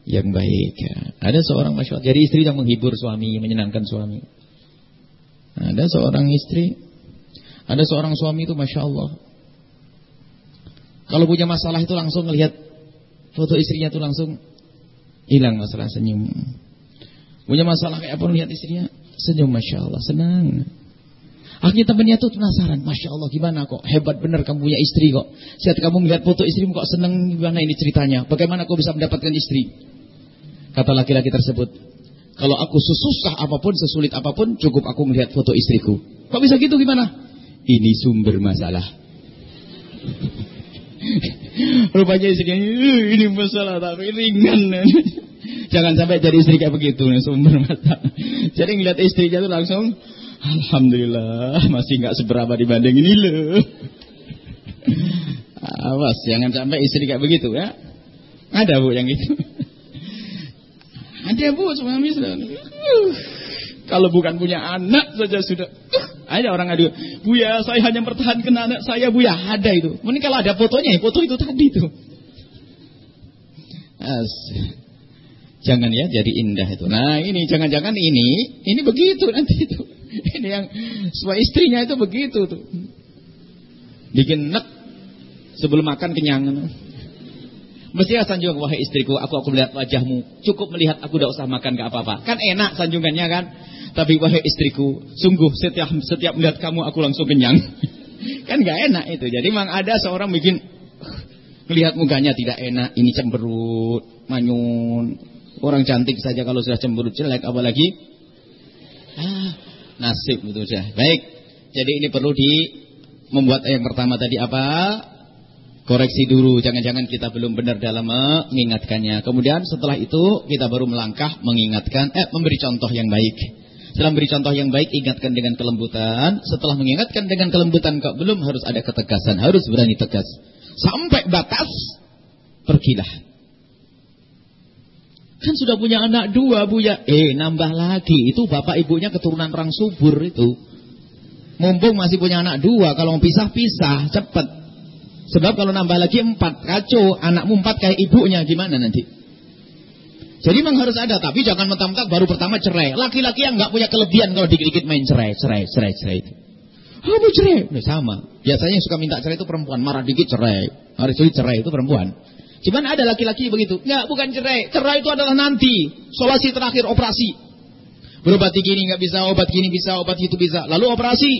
yang baik. Ya. Ada seorang masya Allah, jadi istri yang menghibur suami, menyenangkan suami. Ada seorang istri, ada seorang suami itu masya Allah. Kalau punya masalah itu langsung melihat foto istrinya itu langsung Hilang masalah senyum. Punya masalah kayak apa lihat istrinya? Senyum Masya Allah, senang. Akhirnya temannya tuh penasaran, Masya Allah gimana kok, hebat benar kamu punya istri kok. Saat kamu melihat foto istrimu kok senang, gimana ini ceritanya? Bagaimana kau bisa mendapatkan istri? Kata laki-laki tersebut, kalau aku sesusah apa pun, sesulit apa pun, cukup aku melihat foto istriku. Kok bisa gitu gimana? Ini sumber masalah. Rupanya istrinya ini masalah tapi ringan. Jangan sampai jadi istri kayak begitu nih sumber mata. Jadi ngeliat istrinya tuh langsung Alhamdulillah masih nggak seberapa dibanding ini loh. Awas jangan sampai istri kayak begitu ya. Ada bu yang itu. Ada bu suami sudah. Kalau bukan punya anak saja sudah. Ada orang adu, Buya saya hanya mempertahankan anak saya Buya. Ada itu. Mungkin kalau ada fotonya, foto itu tadi itu. As. Jangan ya jadi indah itu. Nah ini jangan-jangan ini, ini begitu nanti itu. Ini yang suami istrinya itu begitu tuh. Bikin nek sebelum makan kenyang. Mestinya sanjung, wahai istriku, aku aku melihat wajahmu. Cukup melihat aku tidak usah makan gak apa-apa. Kan enak sanjungannya kan. Tapi wahai istriku, sungguh setiap setiap melihat kamu aku langsung kenyang. kan gak enak itu. Jadi memang ada seorang bikin melihat mukanya tidak enak, ini cemberut, manyun. Orang cantik saja kalau sudah cemberut jelek apalagi ah, nasib itu saja. Baik. Jadi ini perlu di membuat yang pertama tadi apa? Koreksi dulu, jangan-jangan kita belum benar dalam mengingatkannya. Kemudian setelah itu kita baru melangkah mengingatkan, eh memberi contoh yang baik. Setelah memberi contoh yang baik, ingatkan dengan kelembutan. Setelah mengingatkan dengan kelembutan, kok belum harus ada ketegasan. Harus berani tegas. Sampai batas, pergilah. Kan sudah punya anak dua, Bu ya. Eh, nambah lagi. Itu bapak ibunya keturunan orang subur itu. Mumpung masih punya anak dua, kalau mau pisah-pisah, cepat. Sebab kalau nambah lagi empat, kacau. Anakmu empat kayak ibunya, gimana nanti? Jadi memang harus ada, tapi jangan mentang-mentang baru pertama cerai. Laki-laki yang nggak punya kelebihan kalau dikit-dikit main cerai, cerai, cerai, cerai. Kamu cerai, nah, sama. Biasanya yang suka minta cerai itu perempuan, marah dikit cerai, marah dikit cerai itu perempuan. Cuman ada laki-laki begitu. Nggak, bukan cerai. Cerai itu adalah nanti. Solusi terakhir operasi. Berobat gini nggak bisa, obat gini bisa, obat itu bisa. Lalu operasi.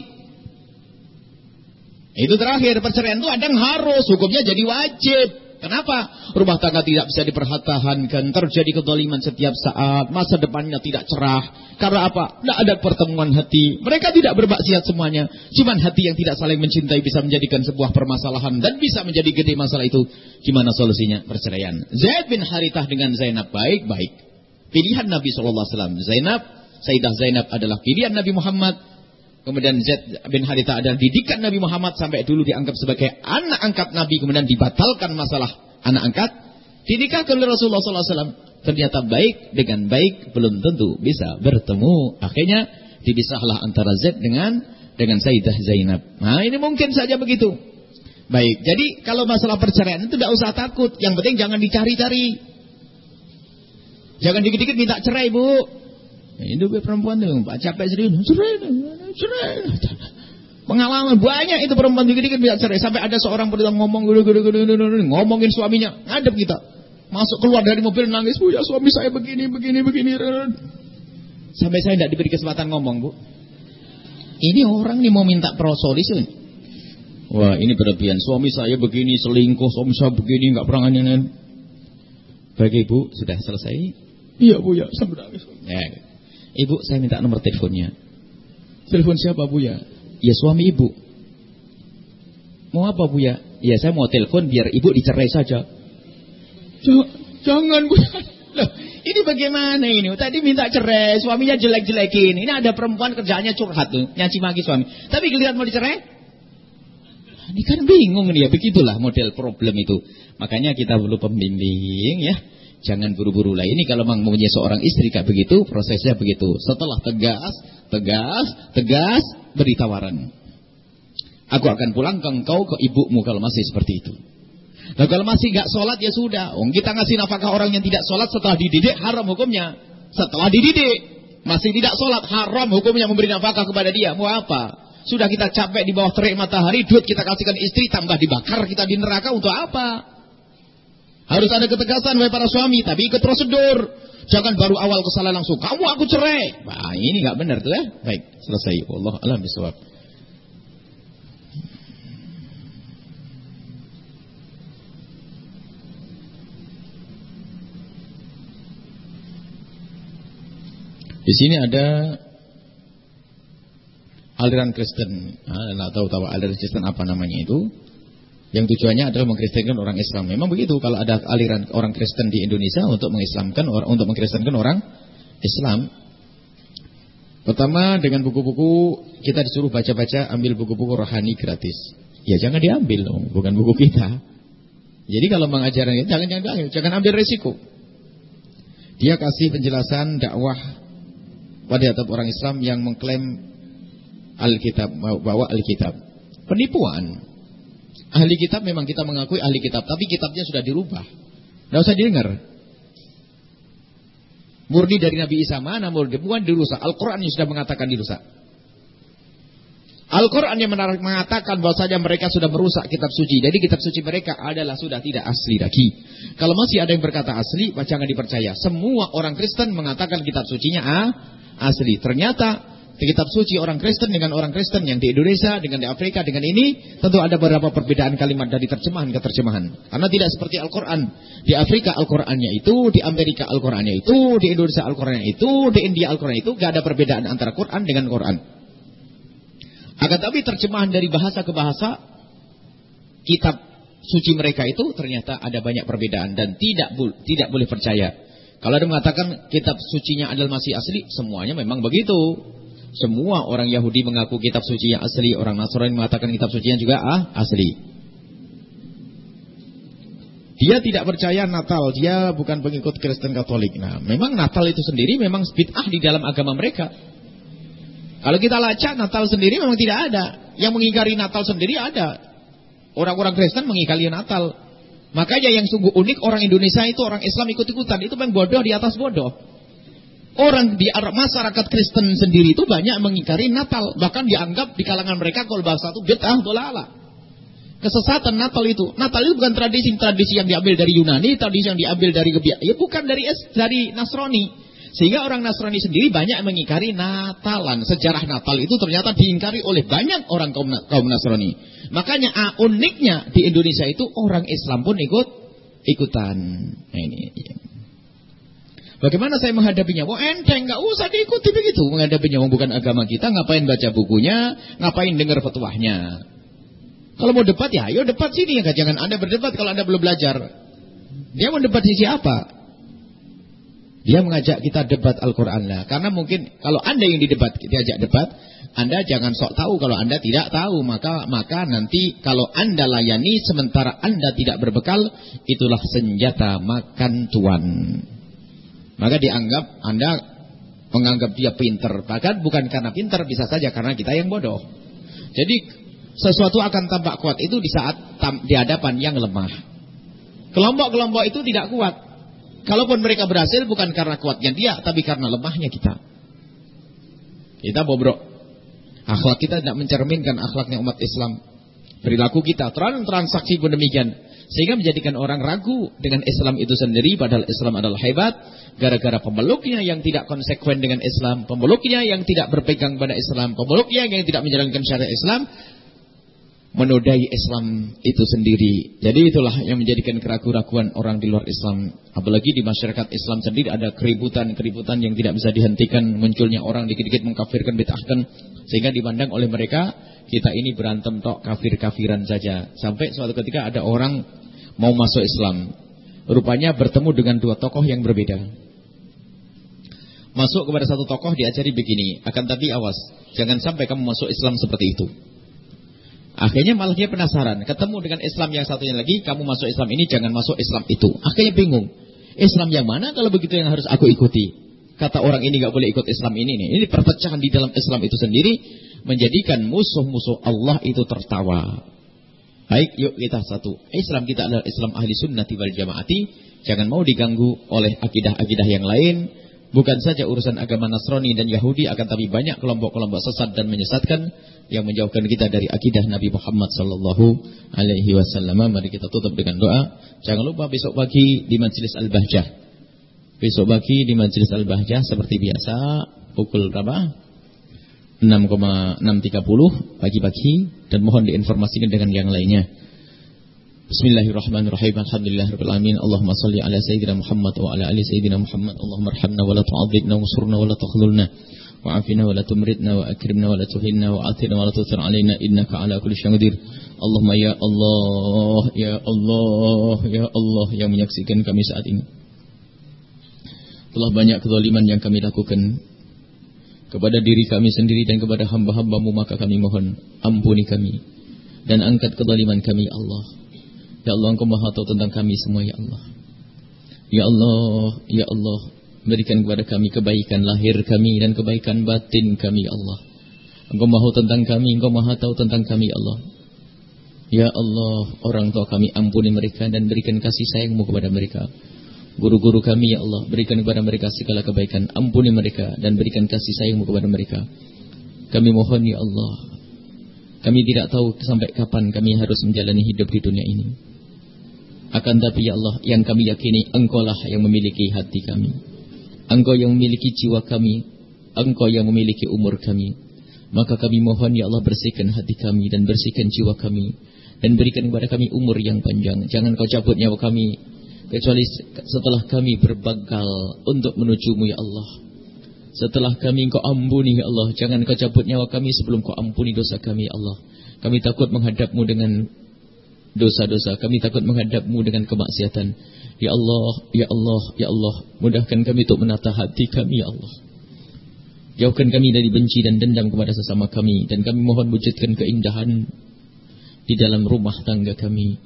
Itu terakhir perceraian itu ada yang harus hukumnya jadi wajib. Kenapa? Rumah tangga tidak bisa dipertahankan, terjadi kezaliman setiap saat, masa depannya tidak cerah. Karena apa? Tidak ada pertemuan hati. Mereka tidak bermaksiat semuanya. Cuman hati yang tidak saling mencintai bisa menjadikan sebuah permasalahan dan bisa menjadi gede masalah itu. Gimana solusinya? Perceraian. Zaid bin Harithah dengan Zainab baik-baik. Pilihan Nabi SAW. Zainab, Sayyidah Zainab adalah pilihan Nabi Muhammad Kemudian Zaid bin Haritha adalah didikan Nabi Muhammad sampai dulu dianggap sebagai anak angkat Nabi. Kemudian dibatalkan masalah anak angkat. Dinikahkan oleh Rasulullah SAW. Ternyata baik dengan baik belum tentu bisa bertemu. Akhirnya dipisahlah antara Zaid dengan dengan Sayyidah Zainab. Nah ini mungkin saja begitu. Baik, jadi kalau masalah perceraian itu tidak usah takut. Yang penting jangan dicari-cari. Jangan dikit-dikit minta cerai bu. Itu perempuan tuh, Pak capek serius, cerai, cerai. Pengalaman banyak itu perempuan dikit-dikit bisa cerai. Sampai ada seorang pernah ngomong, ngomongin suaminya, ngadep kita. Masuk keluar dari mobil nangis, bu ya suami saya begini, begini, begini. Sampai saya tidak diberi kesempatan ngomong bu. Ini orang nih mau minta prosolis ini. Wah ini berlebihan. Suami saya begini selingkuh, suami saya begini nggak pernah nyanyian. Bagi ibu sudah selesai. Iya bu ya, sampai nangis. Ya. Ibu saya minta nomor teleponnya. Telepon siapa Bu ya? Ya suami ibu. Mau apa Bu ya? Ya saya mau telepon biar ibu dicerai saja. Jangan Bu. Loh, ini bagaimana ini? Tadi minta cerai, suaminya jelek-jelekin. Ini ada perempuan kerjanya curhat tuh, nyaci maki suami. Tapi giliran mau dicerai? Ini kan bingung nih ya, begitulah model problem itu. Makanya kita perlu pembimbing ya. Jangan buru-buru lah. Ini kalau memang mempunyai seorang istri kayak begitu, prosesnya begitu. Setelah tegas, tegas, tegas, beri tawaran. Aku akan pulang ke engkau, ke ibumu kalau masih seperti itu. Nah kalau masih gak sholat ya sudah. Oh, kita ngasih nafkah orang yang tidak sholat setelah dididik, haram hukumnya. Setelah dididik, masih tidak sholat, haram hukumnya memberi nafkah kepada dia. Mau apa? Sudah kita capek di bawah terik matahari, duit kita kasihkan istri, tambah dibakar kita di neraka untuk apa? Harus ada ketegasan wahai para suami, tapi ikut prosedur. Jangan baru awal kesalahan langsung, kamu aku cerai. Wah, ini nggak benar tuh ya. Baik, selesai. Allah alam bisawab. Di sini ada aliran Kristen. Nah, tahu tahu aliran Kristen apa namanya itu? Yang tujuannya adalah mengkristenkan orang Islam. Memang begitu kalau ada aliran orang Kristen di Indonesia untuk mengislamkan orang untuk mengkristenkan orang Islam. Pertama dengan buku-buku kita disuruh baca-baca ambil buku-buku rohani gratis. Ya jangan diambil dong, bukan buku kita. Jadi kalau mengajarkan jangan jangan diambil, jangan ambil resiko. Dia kasih penjelasan dakwah pada tetap orang Islam yang mengklaim Alkitab bawa Alkitab. Penipuan. Ahli kitab memang kita mengakui ahli kitab, tapi kitabnya sudah dirubah. Tidak usah didengar. Murni dari Nabi Isa mana murni? Bukan dirusak. Al-Quran yang sudah mengatakan dirusak. Al-Quran yang mengatakan bahwasanya mereka sudah merusak kitab suci. Jadi kitab suci mereka adalah sudah tidak asli lagi. Kalau masih ada yang berkata asli, jangan dipercaya. Semua orang Kristen mengatakan kitab sucinya ah, asli. Ternyata kitab suci orang Kristen dengan orang Kristen yang di Indonesia, dengan di Afrika, dengan ini tentu ada beberapa perbedaan kalimat dari terjemahan ke terjemahan. Karena tidak seperti Al-Quran. Di Afrika Al-Qurannya itu, di Amerika Al-Qurannya itu, di Indonesia Al-Qurannya itu, di India Al-Quran itu, gak ada perbedaan antara Quran dengan Quran. Akan tapi terjemahan dari bahasa ke bahasa, kitab suci mereka itu ternyata ada banyak perbedaan dan tidak tidak boleh percaya. Kalau ada mengatakan kitab sucinya adalah masih asli, semuanya memang begitu. Semua orang Yahudi mengaku kitab suci yang asli, orang Nasrani mengatakan kitab suci yang juga ah, asli. Dia tidak percaya Natal, dia bukan pengikut Kristen Katolik. Nah, memang Natal itu sendiri memang bid'ah di dalam agama mereka. Kalau kita lacak Natal sendiri memang tidak ada. Yang mengingkari Natal sendiri ada. Orang-orang Kristen mengingkari Natal. Makanya yang sungguh unik orang Indonesia itu orang Islam ikut-ikutan. Itu memang bodoh di atas bodoh. Orang di masyarakat Kristen sendiri itu banyak mengingkari Natal. Bahkan dianggap di kalangan mereka kalau bahasa itu bid'ah dolala. Kesesatan Natal itu. Natal itu bukan tradisi-tradisi yang diambil dari Yunani, tradisi yang diambil dari Gebiak. Ya bukan dari dari Nasrani. Sehingga orang Nasrani sendiri banyak mengingkari Natalan. Sejarah Natal itu ternyata diingkari oleh banyak orang kaum, kaum Nasrani. Makanya ah, uniknya di Indonesia itu orang Islam pun ikut ikutan. Nah, ini. Bagaimana saya menghadapinya? Oh enteng, nggak usah diikuti begitu menghadapinya. Bukan agama kita, ngapain baca bukunya, ngapain dengar fatwahnya. Kalau mau debat ya, ayo debat sini ya, jangan Anda berdebat kalau Anda belum belajar. Dia mau debat di siapa? Dia mengajak kita debat Al-Quran lah. Karena mungkin kalau Anda yang didebat, kita ajak debat, Anda jangan sok tahu kalau Anda tidak tahu. Maka maka nanti kalau Anda layani sementara Anda tidak berbekal, itulah senjata makan tuan. Maka dianggap Anda menganggap dia pinter. Bahkan bukan karena pinter, bisa saja karena kita yang bodoh. Jadi sesuatu akan tampak kuat itu di saat di hadapan yang lemah. Kelompok-kelompok itu tidak kuat. Kalaupun mereka berhasil bukan karena kuatnya dia, tapi karena lemahnya kita. Kita bobrok. Akhlak kita tidak mencerminkan akhlaknya umat Islam. Perilaku kita, terang transaksi pun demikian. Sehingga menjadikan orang ragu dengan Islam itu sendiri, padahal Islam adalah hebat. Gara-gara pemeluknya yang tidak konsekuen dengan Islam, pemeluknya yang tidak berpegang pada Islam, pemeluknya yang tidak menjalankan syariat Islam, menodai Islam itu sendiri. Jadi itulah yang menjadikan keraguan-keraguan orang di luar Islam. Apalagi di masyarakat Islam sendiri ada keributan-keributan yang tidak bisa dihentikan. Munculnya orang dikit-dikit mengkafirkan, bid'ahkan. Sehingga dipandang oleh mereka, kita ini berantem tok kafir-kafiran saja. Sampai suatu ketika ada orang mau masuk Islam. Rupanya bertemu dengan dua tokoh yang berbeda. Masuk kepada satu tokoh diajari begini. Akan tapi awas, jangan sampai kamu masuk Islam seperti itu. Akhirnya malah dia penasaran. Ketemu dengan Islam yang satunya lagi, kamu masuk Islam ini, jangan masuk Islam itu. Akhirnya bingung. Islam yang mana kalau begitu yang harus aku ikuti? Kata orang ini gak boleh ikut Islam ini nih. Ini perpecahan di dalam Islam itu sendiri menjadikan musuh-musuh Allah itu tertawa. Baik, yuk kita satu. Islam kita adalah Islam ahli sunnati wal jamaati. Jangan mau diganggu oleh akidah-akidah yang lain. Bukan saja urusan agama Nasrani dan Yahudi, akan tapi banyak kelompok-kelompok sesat dan menyesatkan yang menjauhkan kita dari akidah Nabi Muhammad sallallahu alaihi wasallam. Mari kita tutup dengan doa. Jangan lupa besok pagi di Majelis Al-Bahjah. Besok pagi di Majelis Al-Bahjah seperti biasa pukul berapa? 6,630 pagi-pagi dan mohon diinformasikan dengan yang lainnya. Bismillahirrahmanirrahim. Alhamdulillahirabbil alamin. Allahumma shalli ala sayyidina Muhammad wa ala ali sayyidina Muhammad. Allahumma arhamna wa la tu'adzibna wa wa la takhlulna. وعافنا ولا تمرضنا وأكرمنا ولا تهنا وعافنا ولا تثر علينا إنك على كل شيء قدير اللهم ya Allah ya Allah ya Allah yang menyaksikan kami saat ini telah banyak kezaliman yang kami lakukan kepada diri kami sendiri dan kepada hamba-hambamu maka kami mohon ampuni kami dan angkat kezaliman kami Allah ya Allah engkau maha tahu tentang kami semua ya Allah ya Allah ya Allah Berikan kepada kami kebaikan lahir kami dan kebaikan batin kami ya Allah. Engkau mahu tentang kami, Engkau maha tahu tentang kami ya Allah. Ya Allah, orang tua kami ampuni mereka dan berikan kasih sayangmu kepada mereka. Guru-guru kami ya Allah, berikan kepada mereka segala kebaikan. Ampuni mereka dan berikan kasih sayangmu kepada mereka. Kami mohon ya Allah. Kami tidak tahu sampai kapan kami harus menjalani hidup di dunia ini. Akan tapi ya Allah, yang kami yakini engkau lah yang memiliki hati kami. Engkau yang memiliki jiwa kami, Engkau yang memiliki umur kami. Maka kami mohon ya Allah bersihkan hati kami dan bersihkan jiwa kami dan berikan kepada kami umur yang panjang. Jangan kau cabut nyawa kami kecuali setelah kami berbakal untuk menujumu ya Allah. Setelah kami engkau ampuni ya Allah, jangan kau cabut nyawa kami sebelum kau ampuni dosa kami ya Allah. Kami takut menghadapmu dengan dosa-dosa. Kami takut menghadapmu dengan kemaksiatan. Ya Allah, Ya Allah, Ya Allah, mudahkan kami untuk menata hati kami, Ya Allah. Jauhkan kami dari benci dan dendam kepada sesama kami. Dan kami mohon wujudkan keindahan di dalam rumah tangga kami.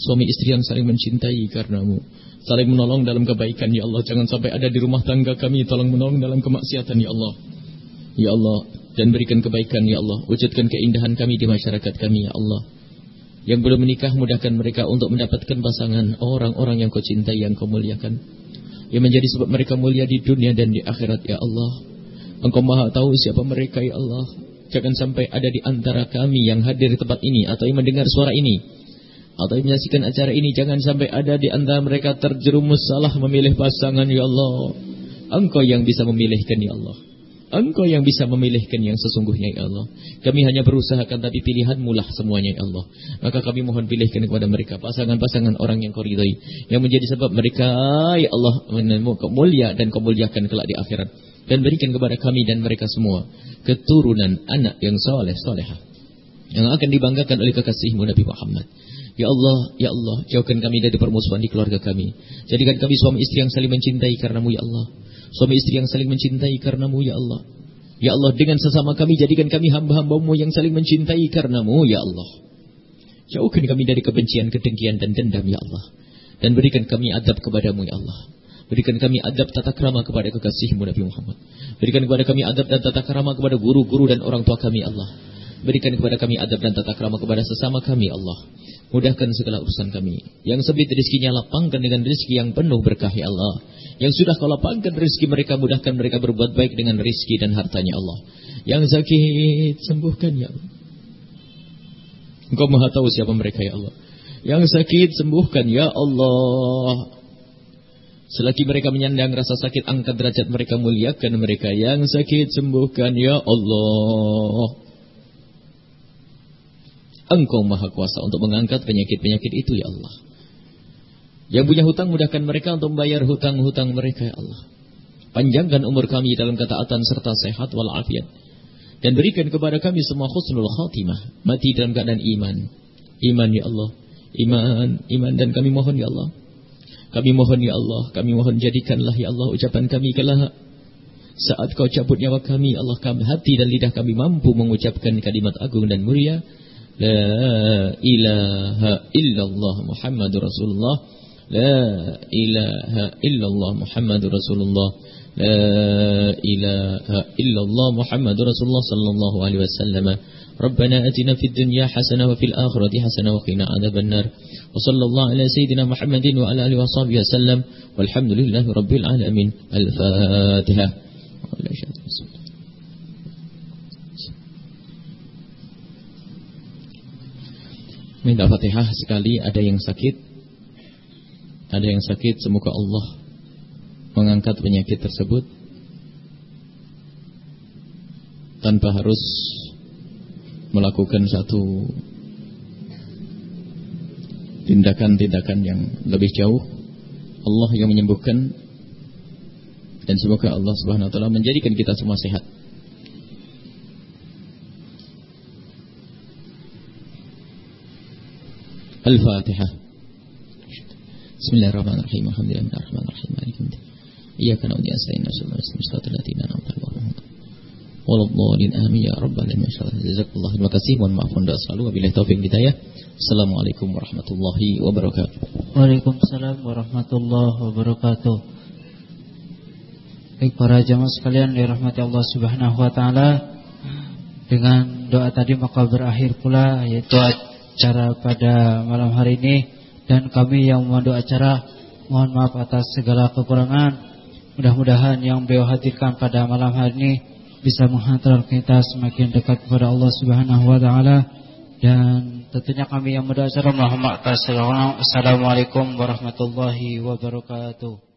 Suami istri yang saling mencintai karenamu. Saling menolong dalam kebaikan, Ya Allah. Jangan sampai ada di rumah tangga kami, tolong menolong dalam kemaksiatan, Ya Allah. Ya Allah, dan berikan kebaikan, Ya Allah. Wujudkan keindahan kami di masyarakat kami, Ya Allah. Yang belum menikah mudahkan mereka untuk mendapatkan pasangan orang-orang yang kau cintai yang kau muliakan. Yang menjadi sebab mereka mulia di dunia dan di akhirat ya Allah. Engkau maha tahu siapa mereka ya Allah. Jangan sampai ada di antara kami yang hadir di tempat ini atau yang mendengar suara ini atau yang menyaksikan acara ini jangan sampai ada di antara mereka terjerumus salah memilih pasangan ya Allah. Engkau yang bisa memilihkan ya Allah. Engkau yang bisa memilihkan yang sesungguhnya ya Allah. Kami hanya berusaha kan tapi pilihan mulah semuanya ya Allah. Maka kami mohon pilihkan kepada mereka pasangan-pasangan orang yang kau. Yang menjadi sebab mereka ya Allah mulia dan kau muliakan kelak di akhirat. Dan berikan kepada kami dan mereka semua keturunan anak yang soleh solehah. Yang akan dibanggakan oleh kekasihmu Nabi Muhammad. Ya Allah, Ya Allah, jauhkan kami dari permusuhan di keluarga kami. Jadikan kami suami istri yang saling mencintai karenamu Ya Allah. Suami istri yang saling mencintai karenamu ya Allah. Ya Allah dengan sesama kami jadikan kami hamba-hambamu yang saling mencintai karenamu ya Allah. Jauhkan kami dari kebencian, kedengkian dan dendam ya Allah. Dan berikan kami adab kepadamu ya Allah. Berikan kami adab tata krama kepada kekasihmu Nabi Muhammad. Berikan kepada kami adab dan tata krama kepada guru-guru dan orang tua kami Allah. Berikan kepada kami adab dan tata krama kepada sesama kami Allah. Mudahkan segala urusan kami. Yang sempit rezekinya lapangkan dengan rezeki yang penuh berkah ya Allah. Yang sudah kau lapangkan rezeki mereka, mudahkan mereka berbuat baik dengan rezeki dan hartanya Allah. Yang sakit, sembuhkan ya Allah. Engkau maha tahu siapa mereka ya Allah. Yang sakit, sembuhkan ya Allah. Selagi mereka menyandang rasa sakit, angkat derajat mereka, muliakan mereka. Yang sakit, sembuhkan ya Allah. Engkau maha kuasa untuk mengangkat penyakit-penyakit itu ya Allah. Yang punya hutang mudahkan mereka untuk membayar hutang-hutang mereka ya Allah. Panjangkan umur kami dalam ketaatan serta sehat walafiat. Dan berikan kepada kami semua khusnul khatimah. Mati dalam keadaan iman. Iman ya Allah. Iman, iman dan kami mohon ya Allah. Kami mohon ya Allah, kami mohon jadikanlah ya Allah ucapan kami kelak saat kau cabut nyawa kami, ya Allah kami hati dan lidah kami mampu mengucapkan kalimat agung dan mulia. La ilaha illallah Muhammadur Rasulullah لا إله إلا الله محمد رسول الله. لا إله إلا الله محمد رسول الله صلى الله عليه وسلم. ربنا أتنا في الدنيا حسنة وفي الآخرة حسنة وقنا عذاب النار. وصلى الله على سيدنا محمد وعلى آله وصحبه وسلم. والحمد لله رب العالمين. الفاتحة. Minta Fatihah sekali ada yang sakit? ada yang sakit semoga Allah mengangkat penyakit tersebut. Tanpa harus melakukan satu tindakan-tindakan yang lebih jauh. Allah yang menyembuhkan. Dan semoga Allah Subhanahu wa taala menjadikan kita semua sehat. Al-Fatihah. Bismillahirrahmanirrahim. Alhamdulillahirrahmanirrahim. Iyaka na'udhu latina na'udhu Wallahu'alin amin ya rabbal alamin. Jazakallah. Terima kasih. Mohon maaf selalu. Wabillahi taufik hidayah. Assalamualaikum warahmatullahi wabarakatuh. Waalaikumsalam warahmatullahi wabarakatuh. Baik para jamaah sekalian dirahmati Allah Subhanahu wa taala. Dengan doa tadi maka berakhir pula yaitu acara pada malam hari ini dan kami yang memandu acara mohon maaf atas segala kekurangan. Mudah-mudahan yang beliau hadirkan pada malam hari ini bisa menghantar kita semakin dekat kepada Allah Subhanahu wa taala dan tentunya kami yang mendoa acara atas Assalamualaikum warahmatullahi wabarakatuh.